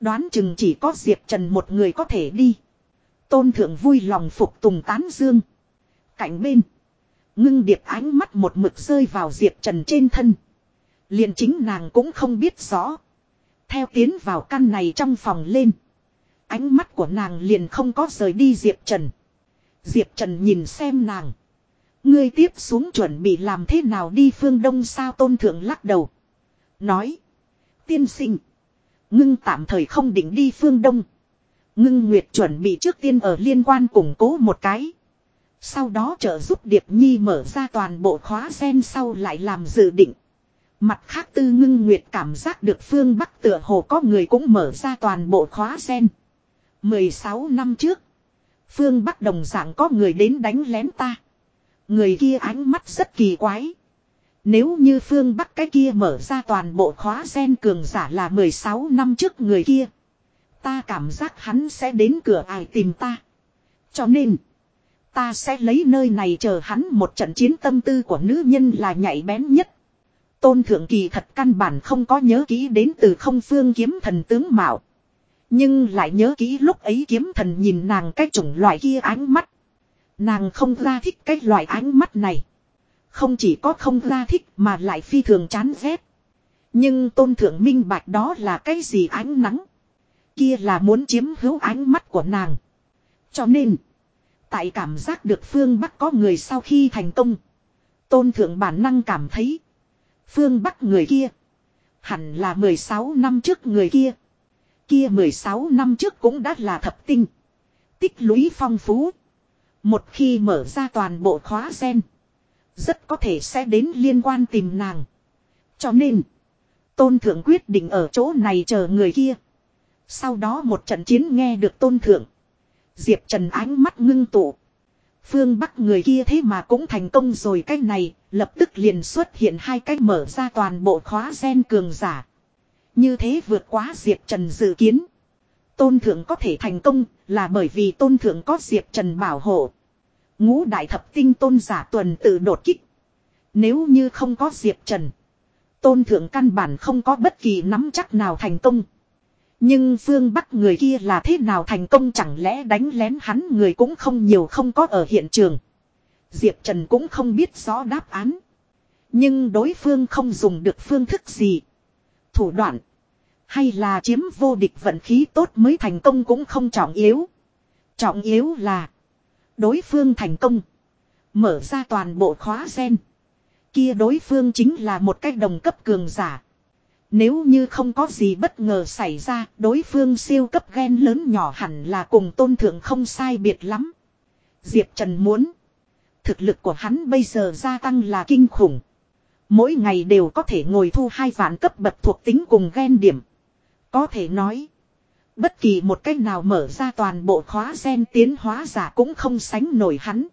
đoán chừng chỉ có Diệp Trần một người có thể đi. Tôn thượng vui lòng phục tùng tán dương. Cạnh bên, ngưng điệp ánh mắt một mực rơi vào Diệp Trần trên thân. liền chính nàng cũng không biết rõ. Theo tiến vào căn này trong phòng lên. Ánh mắt của nàng liền không có rời đi Diệp Trần. Diệp Trần nhìn xem nàng. Ngươi tiếp xuống chuẩn bị làm thế nào đi phương đông sao tôn thượng lắc đầu. Nói. Tiên sinh. Ngưng tạm thời không định đi phương đông. Ngưng Nguyệt chuẩn bị trước tiên ở liên quan củng cố một cái. Sau đó trợ giúp Điệp Nhi mở ra toàn bộ khóa sen sau lại làm dự định. Mặt khác tư ngưng Nguyệt cảm giác được phương Bắc tựa hồ có người cũng mở ra toàn bộ khóa sen. 16 năm trước. Phương Bắc đồng dạng có người đến đánh lén ta. Người kia ánh mắt rất kỳ quái. Nếu như phương Bắc cái kia mở ra toàn bộ khóa sen cường giả là 16 năm trước người kia. Ta cảm giác hắn sẽ đến cửa ai tìm ta. Cho nên. Ta sẽ lấy nơi này chờ hắn một trận chiến tâm tư của nữ nhân là nhạy bén nhất. Tôn thượng kỳ thật căn bản không có nhớ kỹ đến từ không phương kiếm thần tướng mạo. Nhưng lại nhớ kỹ lúc ấy kiếm thần nhìn nàng cái chủng loại kia ánh mắt. Nàng không ra thích cái loại ánh mắt này. Không chỉ có không ra thích mà lại phi thường chán ghét. Nhưng tôn thượng minh bạch đó là cái gì ánh nắng. Kia là muốn chiếm hữu ánh mắt của nàng. Cho nên. Tại cảm giác được phương Bắc có người sau khi thành công. Tôn thượng bản năng cảm thấy. Phương Bắc người kia. Hẳn là 16 năm trước người kia. Kia 16 năm trước cũng đã là thập tinh. Tích lũy phong phú. Một khi mở ra toàn bộ khóa sen. Rất có thể sẽ đến liên quan tìm nàng. Cho nên. Tôn thượng quyết định ở chỗ này chờ người kia. Sau đó một trận chiến nghe được tôn thượng. Diệp Trần ánh mắt ngưng tụ. Phương Bắc người kia thế mà cũng thành công rồi cái này, lập tức liền xuất hiện hai cách mở ra toàn bộ khóa gen cường giả. Như thế vượt quá Diệp Trần dự kiến. Tôn thượng có thể thành công là bởi vì tôn thượng có Diệp Trần bảo hộ. Ngũ đại thập tinh tôn giả tuần tự đột kích. Nếu như không có Diệp Trần. Tôn thượng căn bản không có bất kỳ nắm chắc nào thành công. Nhưng phương Bắc người kia là thế nào thành công chẳng lẽ đánh lén hắn người cũng không nhiều không có ở hiện trường. Diệp Trần cũng không biết rõ đáp án. Nhưng đối phương không dùng được phương thức gì. Thủ đoạn. Hay là chiếm vô địch vận khí tốt mới thành công cũng không trọng yếu. Trọng yếu là. Đối phương thành công. Mở ra toàn bộ khóa sen. Kia đối phương chính là một cách đồng cấp cường giả. Nếu như không có gì bất ngờ xảy ra, đối phương siêu cấp ghen lớn nhỏ hẳn là cùng tôn thượng không sai biệt lắm. Diệp Trần muốn. Thực lực của hắn bây giờ gia tăng là kinh khủng. Mỗi ngày đều có thể ngồi thu hai vạn cấp bậc thuộc tính cùng ghen điểm. Có thể nói. Bất kỳ một cách nào mở ra toàn bộ khóa gen tiến hóa giả cũng không sánh nổi hắn.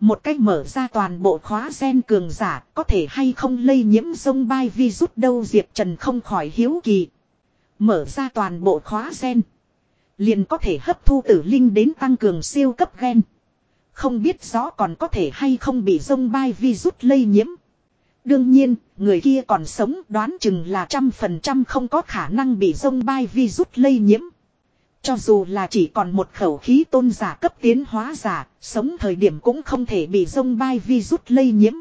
Một cách mở ra toàn bộ khóa gen cường giả có thể hay không lây nhiễm sông bay virus đâu Diệp Trần không khỏi hiếu kỳ. Mở ra toàn bộ khóa gen. Liền có thể hấp thu tử linh đến tăng cường siêu cấp gen. Không biết rõ còn có thể hay không bị sông bay virus lây nhiễm. Đương nhiên, người kia còn sống đoán chừng là trăm phần trăm không có khả năng bị sông bay virus lây nhiễm. Cho dù là chỉ còn một khẩu khí tôn giả cấp tiến hóa giả, sống thời điểm cũng không thể bị sông bay virus lây nhiễm.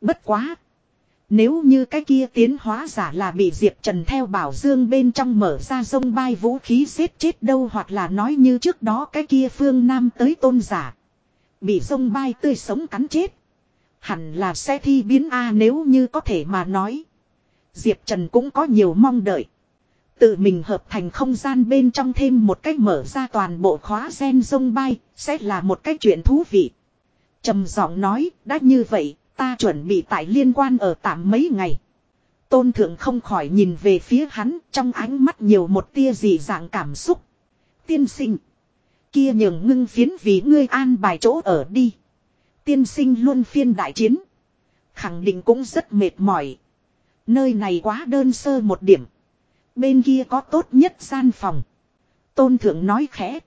Bất quá. Nếu như cái kia tiến hóa giả là bị Diệp Trần theo bảo dương bên trong mở ra sông bay vũ khí xếp chết đâu hoặc là nói như trước đó cái kia phương Nam tới tôn giả. Bị sông bay tươi sống cắn chết. Hẳn là sẽ thi biến A nếu như có thể mà nói. Diệp Trần cũng có nhiều mong đợi. Tự mình hợp thành không gian bên trong thêm một cách mở ra toàn bộ khóa gen sông bay, sẽ là một cái chuyện thú vị. trầm giọng nói, đã như vậy, ta chuẩn bị tại liên quan ở tạm mấy ngày. Tôn thượng không khỏi nhìn về phía hắn, trong ánh mắt nhiều một tia dị dạng cảm xúc. Tiên sinh. Kia nhường ngưng phiến vì ngươi an bài chỗ ở đi. Tiên sinh luôn phiên đại chiến. Khẳng định cũng rất mệt mỏi. Nơi này quá đơn sơ một điểm. Bên kia có tốt nhất gian phòng. Tôn thượng nói khẽ.